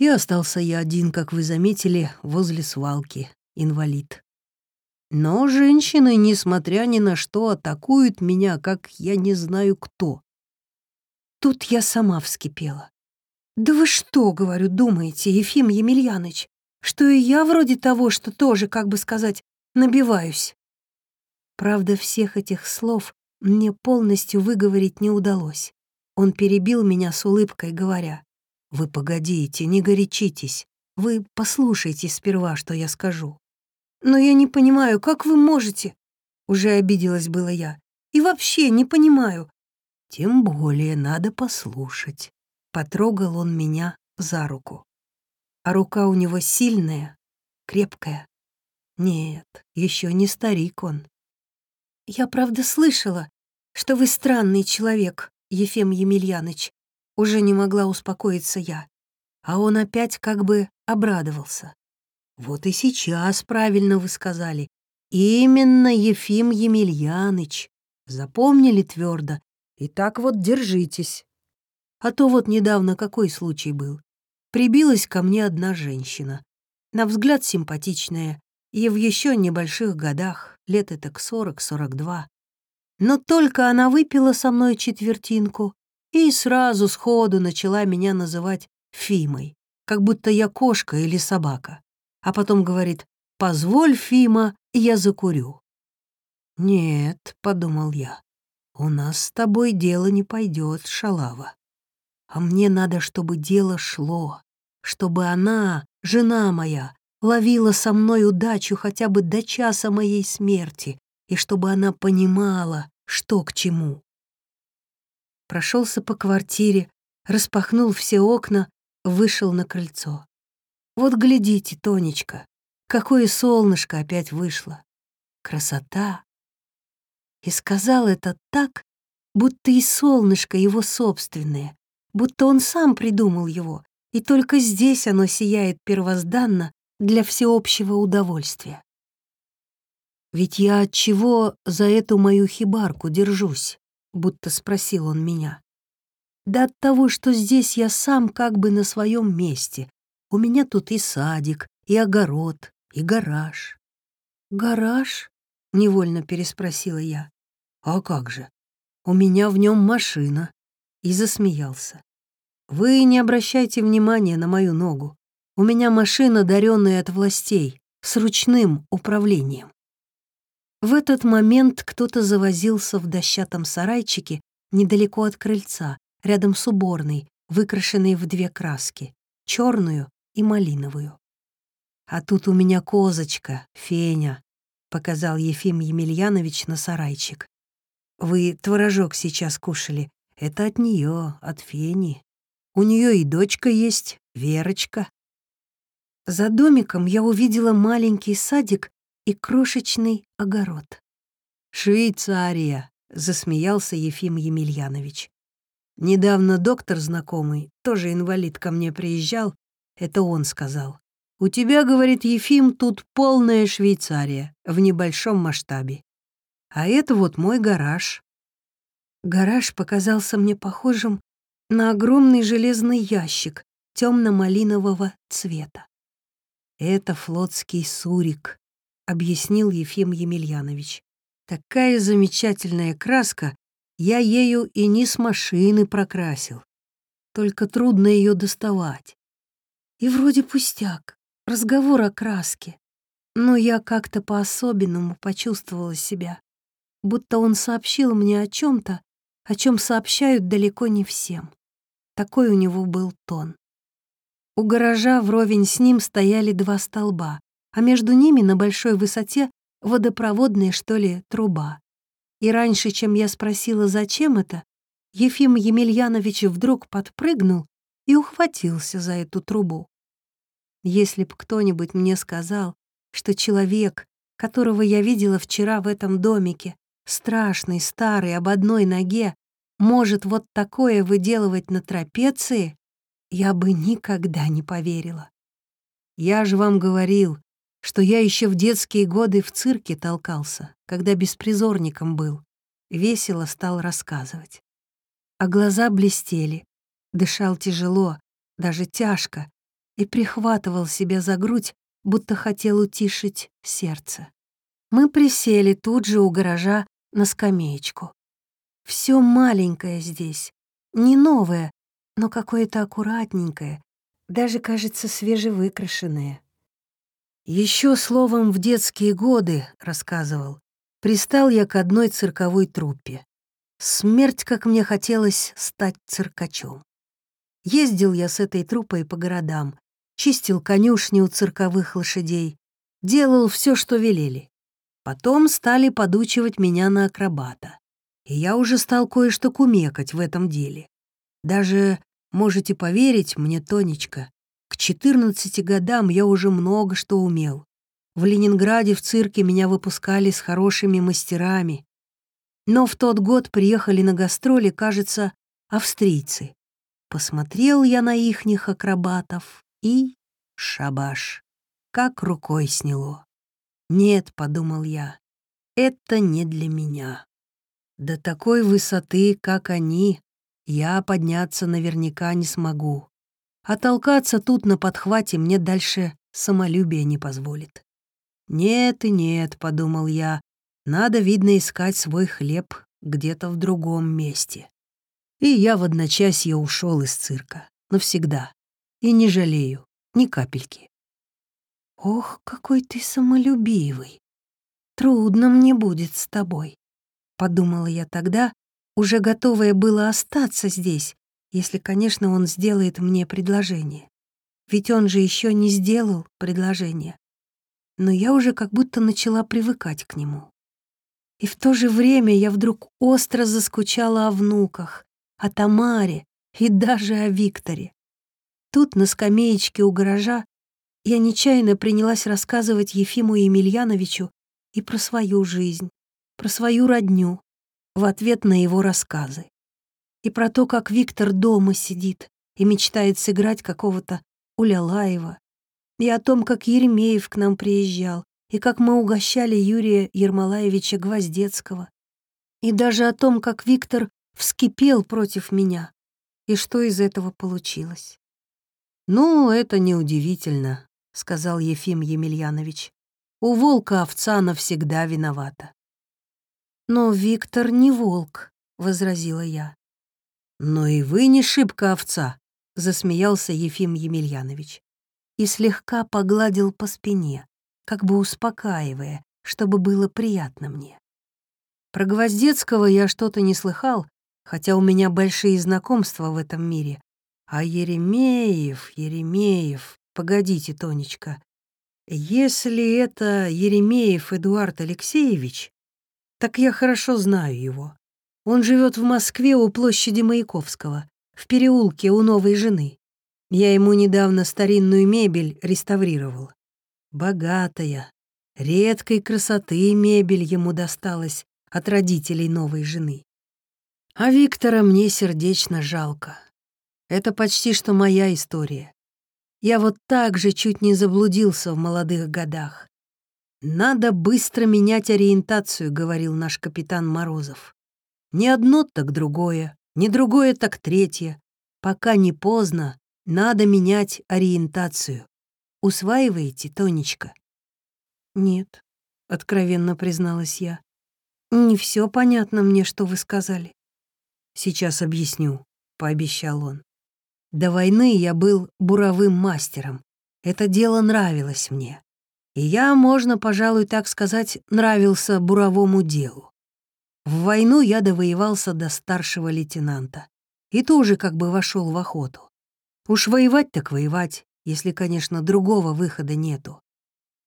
И остался я один, как вы заметили, возле свалки, инвалид. Но женщины, несмотря ни на что, атакуют меня, как я не знаю кто. Тут я сама вскипела. «Да вы что, — говорю, — думаете, Ефим Емельяныч, что и я вроде того, что тоже, как бы сказать, набиваюсь?» Правда, всех этих слов мне полностью выговорить не удалось. Он перебил меня с улыбкой, говоря, «Вы погодите, не горячитесь. Вы послушайте сперва, что я скажу». «Но я не понимаю, как вы можете?» Уже обиделась была я. «И вообще не понимаю». «Тем более надо послушать». Потрогал он меня за руку. А рука у него сильная, крепкая. Нет, еще не старик он. «Я правда слышала, что вы странный человек, Ефим Емельяныч», уже не могла успокоиться я. А он опять как бы обрадовался. Вот и сейчас правильно вы сказали. Именно Ефим Емельяныч. Запомнили твердо. И так вот держитесь. А то вот недавно какой случай был. Прибилась ко мне одна женщина. На взгляд симпатичная, и в еще небольших годах, лет это к сорок-сорок два. Но только она выпила со мной четвертинку и сразу сходу начала меня называть Фимой, как будто я кошка или собака. А потом говорит «Позволь, Фима, я закурю». «Нет», — подумал я, — «у нас с тобой дело не пойдет, шалава. А мне надо, чтобы дело шло, чтобы она, жена моя, ловила со мной удачу хотя бы до часа моей смерти, и чтобы она понимала, что к чему. Прошелся по квартире, распахнул все окна, вышел на крыльцо. Вот глядите, Тонечка, какое солнышко опять вышло. Красота. И сказал это так, будто и солнышко его собственное, будто он сам придумал его, и только здесь оно сияет первозданно для всеобщего удовольствия. «Ведь я от чего за эту мою хибарку держусь?» — будто спросил он меня. «Да от того, что здесь я сам как бы на своем месте. У меня тут и садик, и огород, и гараж». «Гараж?» — невольно переспросила я. «А как же? У меня в нем машина, и засмеялся. «Вы не обращайте внимания на мою ногу. У меня машина, даренная от властей, с ручным управлением». В этот момент кто-то завозился в дощатом сарайчике недалеко от крыльца, рядом с уборной, выкрашенной в две краски — черную и малиновую. «А тут у меня козочка, Феня», — показал Ефим Емельянович на сарайчик. «Вы творожок сейчас кушали, это от нее, от Фени. У нее и дочка есть, Верочка. За домиком я увидела маленький садик и крошечный огород. «Швейцария», — засмеялся Ефим Емельянович. Недавно доктор знакомый, тоже инвалид, ко мне приезжал, это он сказал. «У тебя, — говорит Ефим, — тут полная Швейцария, в небольшом масштабе. А это вот мой гараж. Гараж показался мне похожим на огромный железный ящик темно-малинового цвета. «Это флотский сурик», — объяснил Ефим Емельянович. «Такая замечательная краска, я ею и не с машины прокрасил. Только трудно ее доставать. И вроде пустяк, разговор о краске. Но я как-то по-особенному почувствовала себя. будто он сообщил мне о чем то о чем сообщают далеко не всем. Такой у него был тон. У гаража вровень с ним стояли два столба, а между ними на большой высоте водопроводная, что ли, труба. И раньше, чем я спросила, зачем это, Ефим Емельянович вдруг подпрыгнул и ухватился за эту трубу. Если б кто-нибудь мне сказал, что человек, которого я видела вчера в этом домике, страшный, старый, об одной ноге, может вот такое выделывать на трапеции, я бы никогда не поверила. Я же вам говорил, что я еще в детские годы в цирке толкался, когда беспризорником был. Весело стал рассказывать. А глаза блестели, дышал тяжело, даже тяжко, и прихватывал себя за грудь, будто хотел утишить сердце. Мы присели тут же у гаража на скамеечку. Все маленькое здесь, не новое, но какое-то аккуратненькое, даже, кажется, свежевыкрашенное. Еще словом в детские годы, рассказывал, пристал я к одной цирковой труппе. Смерть, как мне хотелось стать циркачом. Ездил я с этой труппой по городам, чистил конюшни у цирковых лошадей, делал все, что велели. Потом стали подучивать меня на акробата. И я уже стал кое-что кумекать в этом деле. Даже, можете поверить мне, Тонечка, к 14 годам я уже много что умел. В Ленинграде в цирке меня выпускали с хорошими мастерами. Но в тот год приехали на гастроли, кажется, австрийцы. Посмотрел я на ихних акробатов и шабаш, как рукой сняло. «Нет», — подумал я, — «это не для меня. До такой высоты, как они, я подняться наверняка не смогу. А толкаться тут на подхвате мне дальше самолюбие не позволит. «Нет и нет», — подумал я, — «надо, видно, искать свой хлеб где-то в другом месте». И я в одночасье ушел из цирка. Навсегда. И не жалею. Ни капельки. «Ох, какой ты самолюбивый! Трудно мне будет с тобой», — подумала я тогда, уже готовая была остаться здесь, если, конечно, он сделает мне предложение. Ведь он же еще не сделал предложение. Но я уже как будто начала привыкать к нему. И в то же время я вдруг остро заскучала о внуках, о Тамаре и даже о Викторе. Тут, на скамеечке у гаража, я нечаянно принялась рассказывать Ефиму Емельяновичу и про свою жизнь, про свою родню, в ответ на его рассказы. И про то, как Виктор дома сидит и мечтает сыграть какого-то Улялаева, и о том, как Еремеев к нам приезжал, и как мы угощали Юрия Ермолаевича Гвоздецкого, и даже о том, как Виктор вскипел против меня, и что из этого получилось. «Ну, это неудивительно», — сказал Ефим Емельянович. «У волка овца навсегда виновата». «Но Виктор не волк», — возразила я. «Но и вы не шибко овца», — засмеялся Ефим Емельянович и слегка погладил по спине, как бы успокаивая, чтобы было приятно мне. Про Гвоздецкого я что-то не слыхал, хотя у меня большие знакомства в этом мире. А Еремеев, Еремеев, Погодите, Тонечка. Если это Еремеев Эдуард Алексеевич, так я хорошо знаю его. Он живет в Москве у площади Маяковского, в переулке у новой жены. Я ему недавно старинную мебель реставрировал. Богатая, редкой красоты мебель ему досталась от родителей новой жены. А Виктора мне сердечно жалко. Это почти что моя история. Я вот так же чуть не заблудился в молодых годах. «Надо быстро менять ориентацию», — говорил наш капитан Морозов. «Не одно, так другое, не другое, так третье. Пока не поздно, надо менять ориентацию. Усваиваете, Тонечка?» «Нет», — откровенно призналась я. «Не все понятно мне, что вы сказали». «Сейчас объясню», — пообещал он. До войны я был буровым мастером. Это дело нравилось мне. И я, можно, пожалуй, так сказать, нравился буровому делу. В войну я довоевался до старшего лейтенанта и тоже как бы вошел в охоту. Уж воевать так воевать, если, конечно, другого выхода нету.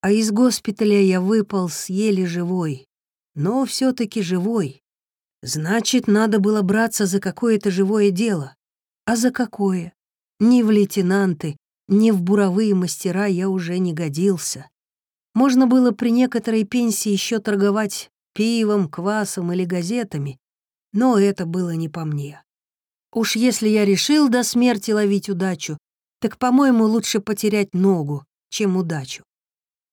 А из госпиталя я выпал с еле живой, но все таки живой. Значит, надо было браться за какое-то живое дело. А за какое? Ни в лейтенанты, ни в буровые мастера я уже не годился. Можно было при некоторой пенсии еще торговать пивом, квасом или газетами, но это было не по мне. Уж если я решил до смерти ловить удачу, так, по-моему, лучше потерять ногу, чем удачу.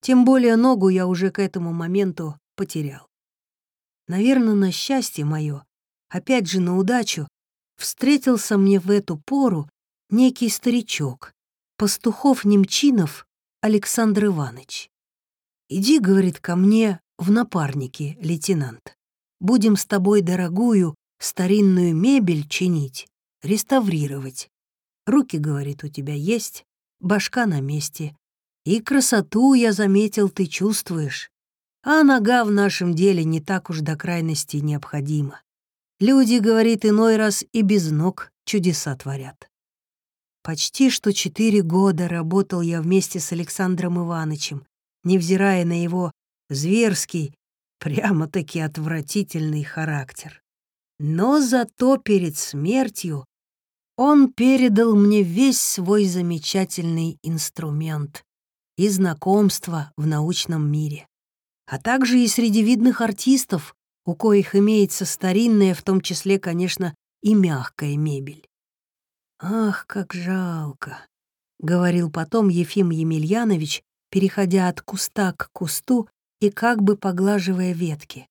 Тем более ногу я уже к этому моменту потерял. Наверное, на счастье мое, опять же на удачу, встретился мне в эту пору некий старичок, пастухов Немчинов Александр Иванович. «Иди, — говорит, — ко мне в напарники, лейтенант. Будем с тобой дорогую старинную мебель чинить, реставрировать. Руки, говорит, у тебя есть, башка на месте. И красоту, я заметил, ты чувствуешь. А нога в нашем деле не так уж до крайности необходима. Люди, говорит, иной раз и без ног чудеса творят. Почти что четыре года работал я вместе с Александром Ивановичем, невзирая на его зверский, прямо-таки отвратительный характер. Но зато перед смертью он передал мне весь свой замечательный инструмент и знакомство в научном мире, а также и среди видных артистов, у коих имеется старинная, в том числе, конечно, и мягкая мебель. «Ах, как жалко», — говорил потом Ефим Емельянович, переходя от куста к кусту и как бы поглаживая ветки.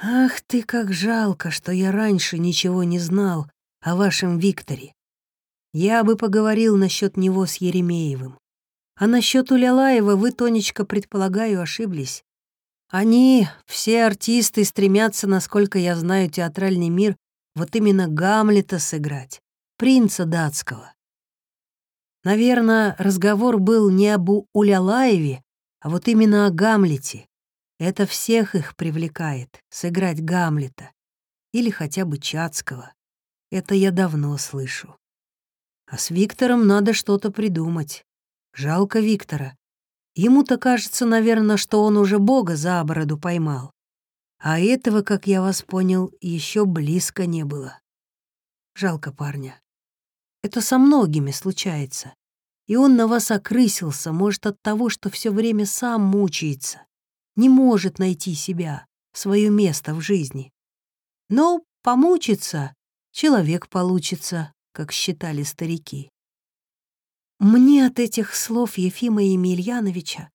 «Ах ты, как жалко, что я раньше ничего не знал о вашем Викторе. Я бы поговорил насчет него с Еремеевым. А насчет Улялаева вы, Тонечка, предполагаю, ошиблись. Они, все артисты, стремятся, насколько я знаю театральный мир, вот именно Гамлета сыграть, принца датского. Наверное, разговор был не об Улялаеве, а вот именно о Гамлете. Это всех их привлекает — сыграть Гамлета. Или хотя бы Чацкого. Это я давно слышу. А с Виктором надо что-то придумать. Жалко Виктора. Ему-то кажется, наверное, что он уже Бога за бороду поймал. А этого, как я вас понял, еще близко не было. Жалко парня. Это со многими случается и он на вас окрысился, может, от того, что все время сам мучается, не может найти себя, свое место в жизни. Но помучиться человек получится, как считали старики. Мне от этих слов Ефима Емельяновича,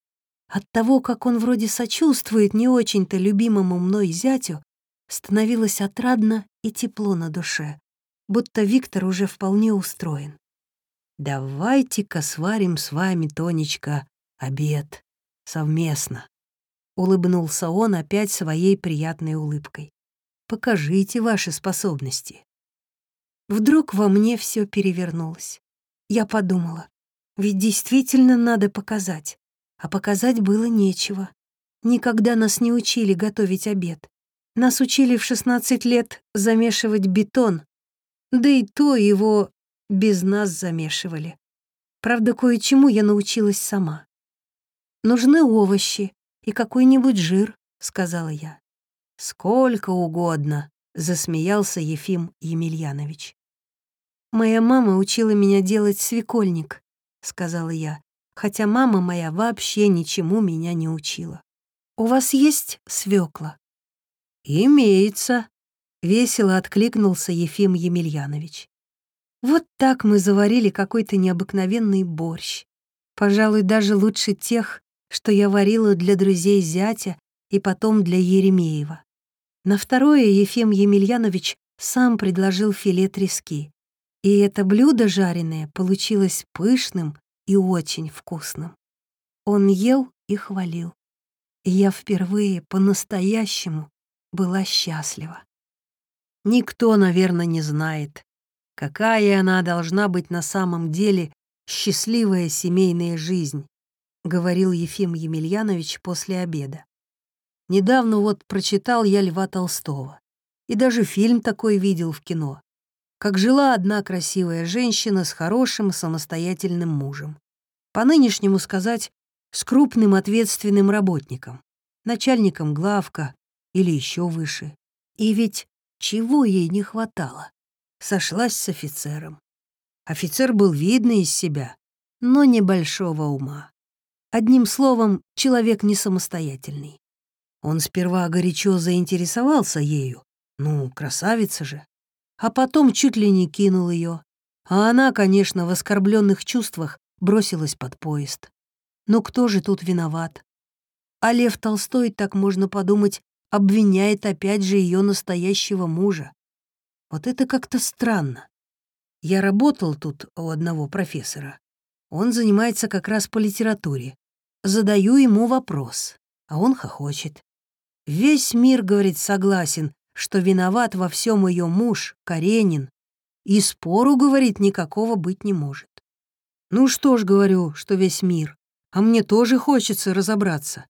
от того, как он вроде сочувствует не очень-то любимому мной зятю, становилось отрадно и тепло на душе, будто Виктор уже вполне устроен. «Давайте-ка сварим с вами, Тонечка, обед. Совместно». Улыбнулся он опять своей приятной улыбкой. «Покажите ваши способности». Вдруг во мне все перевернулось. Я подумала, ведь действительно надо показать. А показать было нечего. Никогда нас не учили готовить обед. Нас учили в 16 лет замешивать бетон, да и то его без нас замешивали. Правда, кое-чему я научилась сама. «Нужны овощи и какой-нибудь жир», — сказала я. «Сколько угодно», — засмеялся Ефим Емельянович. «Моя мама учила меня делать свекольник», — сказала я, хотя мама моя вообще ничему меня не учила. «У вас есть свекла?» «Имеется», — весело откликнулся Ефим Емельянович. Вот так мы заварили какой-то необыкновенный борщ. Пожалуй, даже лучше тех, что я варила для друзей зятя и потом для Еремеева. На второе Ефим Емельянович сам предложил филе трески. И это блюдо жареное получилось пышным и очень вкусным. Он ел и хвалил. И я впервые по-настоящему была счастлива. Никто, наверное, не знает, Какая она должна быть на самом деле счастливая семейная жизнь, говорил Ефим Емельянович после обеда. Недавно вот прочитал я Льва Толстого. и даже фильм такой видел в кино. Как жила одна красивая женщина с хорошим самостоятельным мужем. По-нынешнему сказать, с крупным ответственным работником, начальником главка или еще выше. И ведь чего ей не хватало? Сошлась с офицером. Офицер был видный из себя, но небольшого ума. Одним словом, человек не самостоятельный. Он сперва горячо заинтересовался ею, ну, красавица же, а потом чуть ли не кинул ее. А она, конечно, в оскорбленных чувствах бросилась под поезд. Но кто же тут виноват? А Лев Толстой, так можно подумать, обвиняет опять же ее настоящего мужа. Вот это как-то странно. Я работал тут у одного профессора. Он занимается как раз по литературе. Задаю ему вопрос, а он хохочет. Весь мир, говорит, согласен, что виноват во всем ее муж, Каренин, и спору, говорит, никакого быть не может. Ну что ж, говорю, что весь мир, а мне тоже хочется разобраться.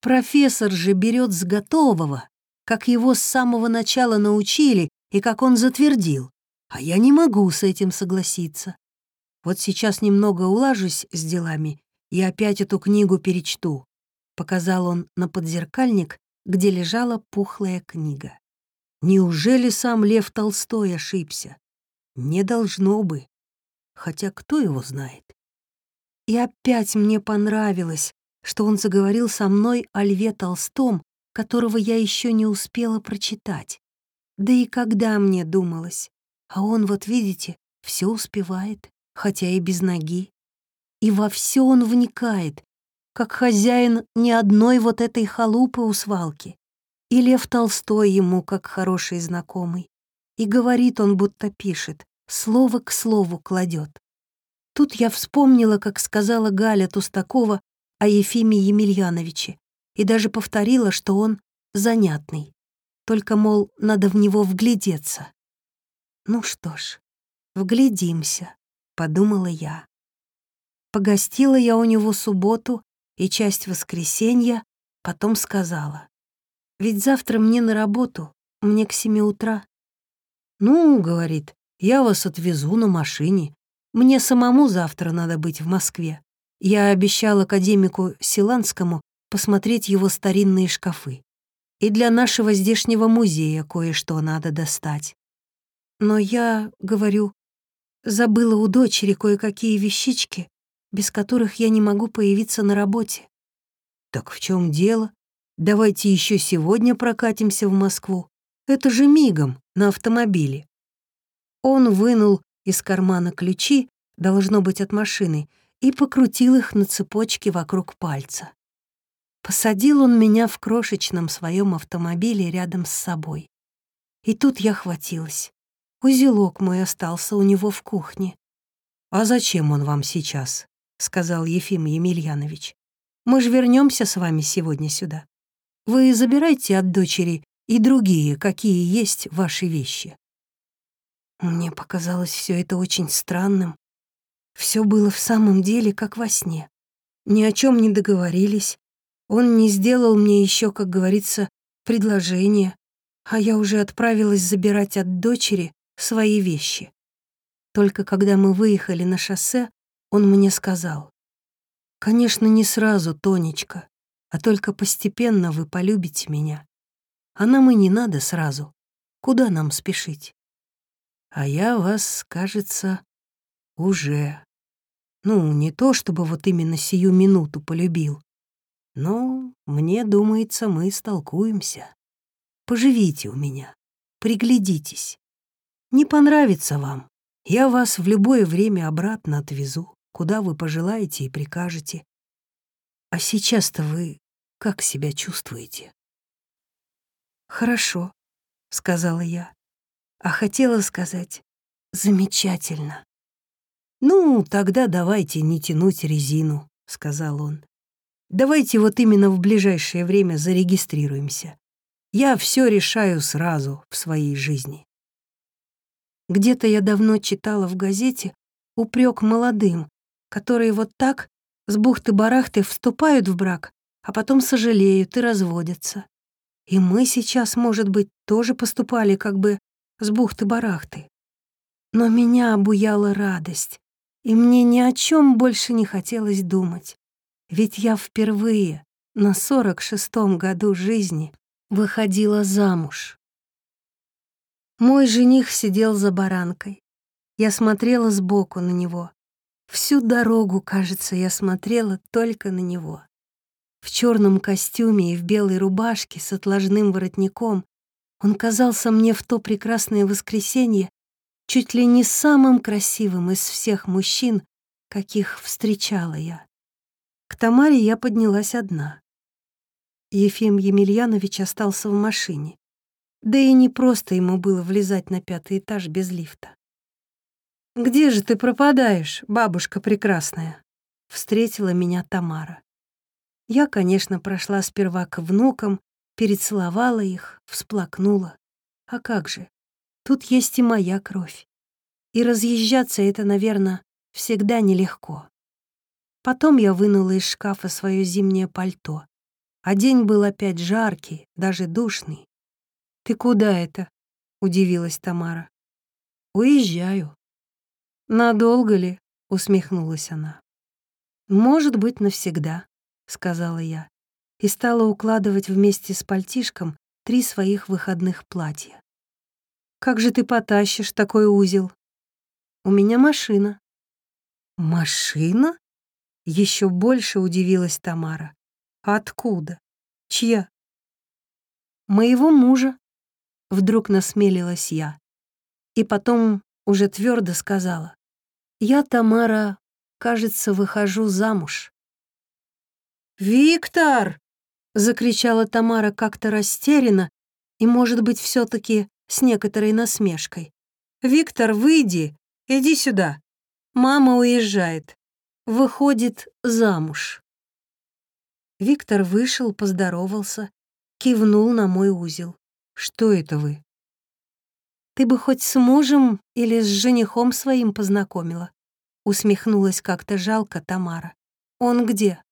Профессор же берет с готового, как его с самого начала научили и как он затвердил, а я не могу с этим согласиться. Вот сейчас немного улажусь с делами и опять эту книгу перечту. Показал он на подзеркальник, где лежала пухлая книга. Неужели сам Лев Толстой ошибся? Не должно бы. Хотя кто его знает? И опять мне понравилось, что он заговорил со мной о Льве Толстом, которого я еще не успела прочитать. Да и когда мне думалось. А он, вот видите, все успевает, хотя и без ноги. И во все он вникает, как хозяин ни одной вот этой халупы у свалки. И Лев Толстой ему как хороший знакомый. И говорит он, будто пишет, слово к слову кладет. Тут я вспомнила, как сказала Галя Тустакова о Ефиме Емельяновиче и даже повторила, что он занятный. Только, мол, надо в него вглядеться. Ну что ж, вглядимся, подумала я. Погостила я у него субботу и часть воскресенья, потом сказала. Ведь завтра мне на работу, мне к семи утра. «Ну, — говорит, — я вас отвезу на машине. Мне самому завтра надо быть в Москве. Я обещал академику Силанскому посмотреть его старинные шкафы. И для нашего здешнего музея кое-что надо достать. Но я, говорю, забыла у дочери кое-какие вещички, без которых я не могу появиться на работе. Так в чем дело? Давайте еще сегодня прокатимся в Москву. Это же мигом, на автомобиле. Он вынул из кармана ключи, должно быть от машины, и покрутил их на цепочке вокруг пальца. Посадил он меня в крошечном своем автомобиле рядом с собой. И тут я хватилась. Узелок мой остался у него в кухне. «А зачем он вам сейчас?» — сказал Ефим Емельянович. «Мы же вернемся с вами сегодня сюда. Вы забирайте от дочери и другие, какие есть ваши вещи». Мне показалось все это очень странным, все было в самом деле как во сне. Ни о чем не договорились. Он не сделал мне еще, как говорится, предложение, а я уже отправилась забирать от дочери свои вещи. Только когда мы выехали на шоссе, он мне сказал, «Конечно, не сразу, Тонечка, а только постепенно вы полюбите меня. А нам и не надо сразу. Куда нам спешить? А я вас, кажется, уже. Ну, не то чтобы вот именно сию минуту полюбил. Но, мне думается, мы столкуемся. Поживите у меня, приглядитесь. Не понравится вам, я вас в любое время обратно отвезу, куда вы пожелаете и прикажете. А сейчас-то вы как себя чувствуете? Хорошо, — сказала я а хотела сказать «замечательно». «Ну, тогда давайте не тянуть резину», — сказал он. «Давайте вот именно в ближайшее время зарегистрируемся. Я все решаю сразу в своей жизни». Где-то я давно читала в газете упрек молодым, которые вот так с бухты-барахты вступают в брак, а потом сожалеют и разводятся. И мы сейчас, может быть, тоже поступали как бы с бухты-барахты. Но меня обуяла радость, и мне ни о чем больше не хотелось думать. Ведь я впервые на сорок шестом году жизни выходила замуж. Мой жених сидел за баранкой. Я смотрела сбоку на него. Всю дорогу, кажется, я смотрела только на него. В черном костюме и в белой рубашке с отложным воротником он казался мне в то прекрасное воскресенье чуть ли не самым красивым из всех мужчин, каких встречала я. К Тамаре я поднялась одна. Ефим Емельянович остался в машине. Да и не просто ему было влезать на пятый этаж без лифта. «Где же ты пропадаешь, бабушка прекрасная?» Встретила меня Тамара. Я, конечно, прошла сперва к внукам, перецеловала их, всплакнула. А как же? Тут есть и моя кровь. И разъезжаться это, наверное, всегда нелегко. Потом я вынула из шкафа свое зимнее пальто. А день был опять жаркий, даже душный. «Ты куда это?» — удивилась Тамара. «Уезжаю». «Надолго ли?» — усмехнулась она. «Может быть, навсегда», — сказала я, и стала укладывать вместе с пальтишком три своих выходных платья. «Как же ты потащишь такой узел?» «У меня машина». «Машина?» Еще больше удивилась Тамара. «Откуда? Чья?» «Моего мужа», — вдруг насмелилась я. И потом уже твердо сказала. «Я, Тамара, кажется, выхожу замуж». «Виктор!» — закричала Тамара как-то растерянно и, может быть, все таки с некоторой насмешкой. «Виктор, выйди, иди сюда. Мама уезжает выходит замуж. Виктор вышел, поздоровался, кивнул на мой узел. «Что это вы?» «Ты бы хоть с мужем или с женихом своим познакомила?» Усмехнулась как-то жалко Тамара. «Он где?»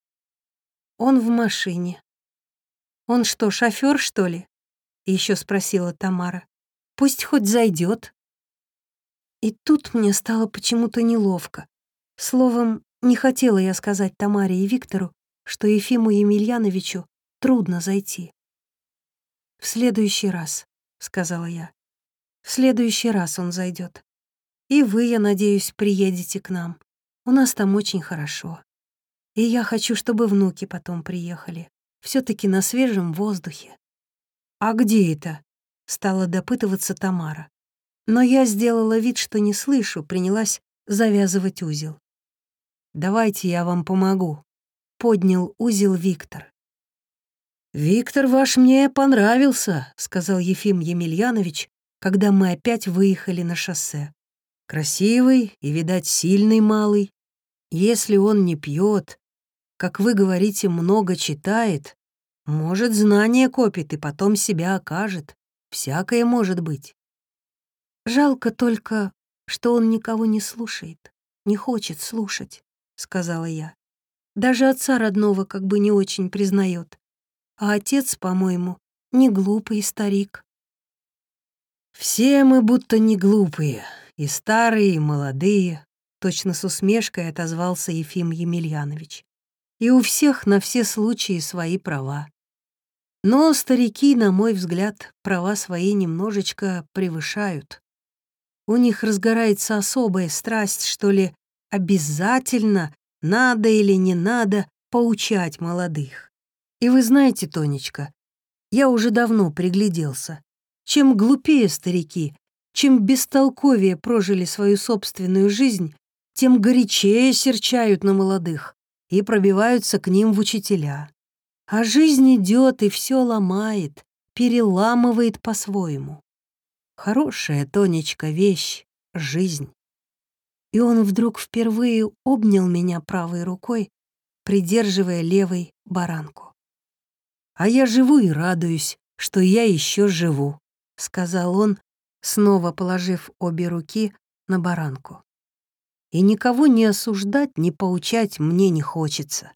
«Он в машине». «Он что, шофер, что ли?» Еще спросила Тамара. «Пусть хоть зайдет. И тут мне стало почему-то неловко. Словом, не хотела я сказать Тамаре и Виктору, что Ефиму Емельяновичу трудно зайти. «В следующий раз», — сказала я. «В следующий раз он зайдет. И вы, я надеюсь, приедете к нам. У нас там очень хорошо. И я хочу, чтобы внуки потом приехали. все таки на свежем воздухе». «А где это?» — стала допытываться Тамара. Но я сделала вид, что не слышу, принялась завязывать узел. Давайте я вам помогу», — поднял узел Виктор. «Виктор ваш мне понравился», — сказал Ефим Емельянович, когда мы опять выехали на шоссе. «Красивый и, видать, сильный малый. Если он не пьет, как вы говорите, много читает, может, знания копит и потом себя окажет. Всякое может быть. Жалко только, что он никого не слушает, не хочет слушать. — сказала я. «Даже отца родного как бы не очень признает. А отец, по-моему, не глупый старик». «Все мы будто не глупые, и старые, и молодые», — точно с усмешкой отозвался Ефим Емельянович. «И у всех на все случаи свои права. Но старики, на мой взгляд, права свои немножечко превышают. У них разгорается особая страсть, что ли, обязательно, надо или не надо, поучать молодых. И вы знаете, Тонечка, я уже давно пригляделся. Чем глупее старики, чем бестолковее прожили свою собственную жизнь, тем горячее серчают на молодых и пробиваются к ним в учителя. А жизнь идет и все ломает, переламывает по-своему. Хорошая, Тонечка, вещь — жизнь и он вдруг впервые обнял меня правой рукой, придерживая левой баранку. «А я живу и радуюсь, что я еще живу», — сказал он, снова положив обе руки на баранку. «И никого не осуждать, не поучать мне не хочется.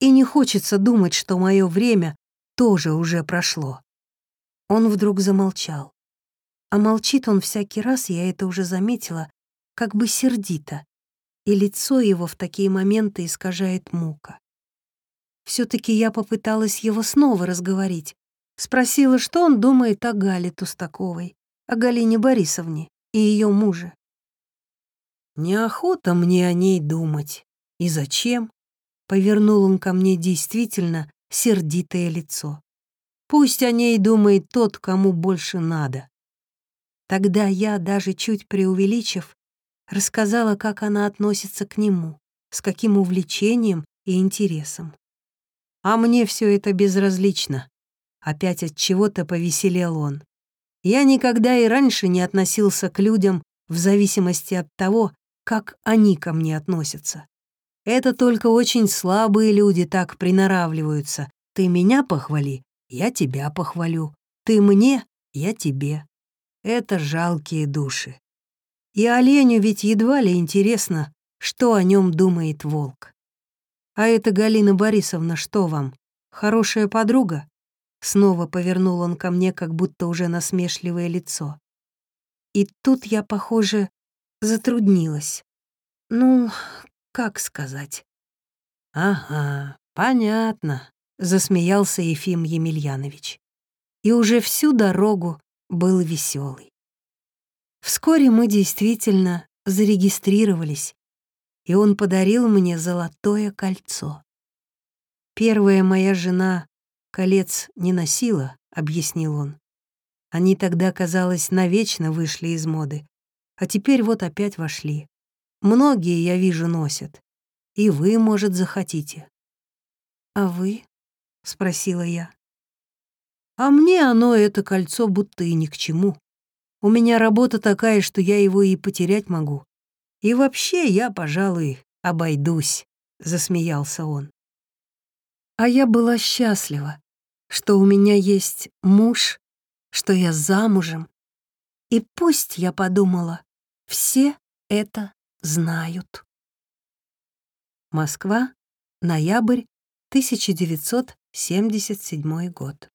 И не хочется думать, что мое время тоже уже прошло. Он вдруг замолчал. А молчит он всякий раз, я это уже заметила, как бы сердито, и лицо его в такие моменты искажает мука. все таки я попыталась его снова разговорить, спросила, что он думает о Гале Тустаковой, о Галине Борисовне и ее муже. «Неохота мне о ней думать. И зачем?» Повернул он ко мне действительно сердитое лицо. «Пусть о ней думает тот, кому больше надо». Тогда я, даже чуть преувеличив, рассказала, как она относится к нему, с каким увлечением и интересом. А мне все это безразлично. Опять от чего-то повеселел он. Я никогда и раньше не относился к людям в зависимости от того, как они ко мне относятся. Это только очень слабые люди так приноравливаются. Ты меня похвали, я тебя похвалю. Ты мне, я тебе. Это жалкие души. И оленю ведь едва ли интересно, что о нем думает волк. А это Галина Борисовна что вам, хорошая подруга? Снова повернул он ко мне, как будто уже насмешливое лицо. И тут я, похоже, затруднилась. Ну, как сказать? «Ага, понятно», — засмеялся Ефим Емельянович. И уже всю дорогу был веселый. Вскоре мы действительно зарегистрировались, и он подарил мне золотое кольцо. Первая моя жена колец не носила, объяснил он. Они тогда, казалось, навечно вышли из моды, а теперь вот опять вошли. Многие, я вижу, носят. И вы, может, захотите. «А вы?» — спросила я. «А мне оно, это кольцо, будто и ни к чему. У меня работа такая, что я его и потерять могу. И вообще я, пожалуй, обойдусь», — засмеялся он. А я была счастлива, что у меня есть муж, что я замужем. И пусть, я подумала, все это знают. Москва, ноябрь 1977 год.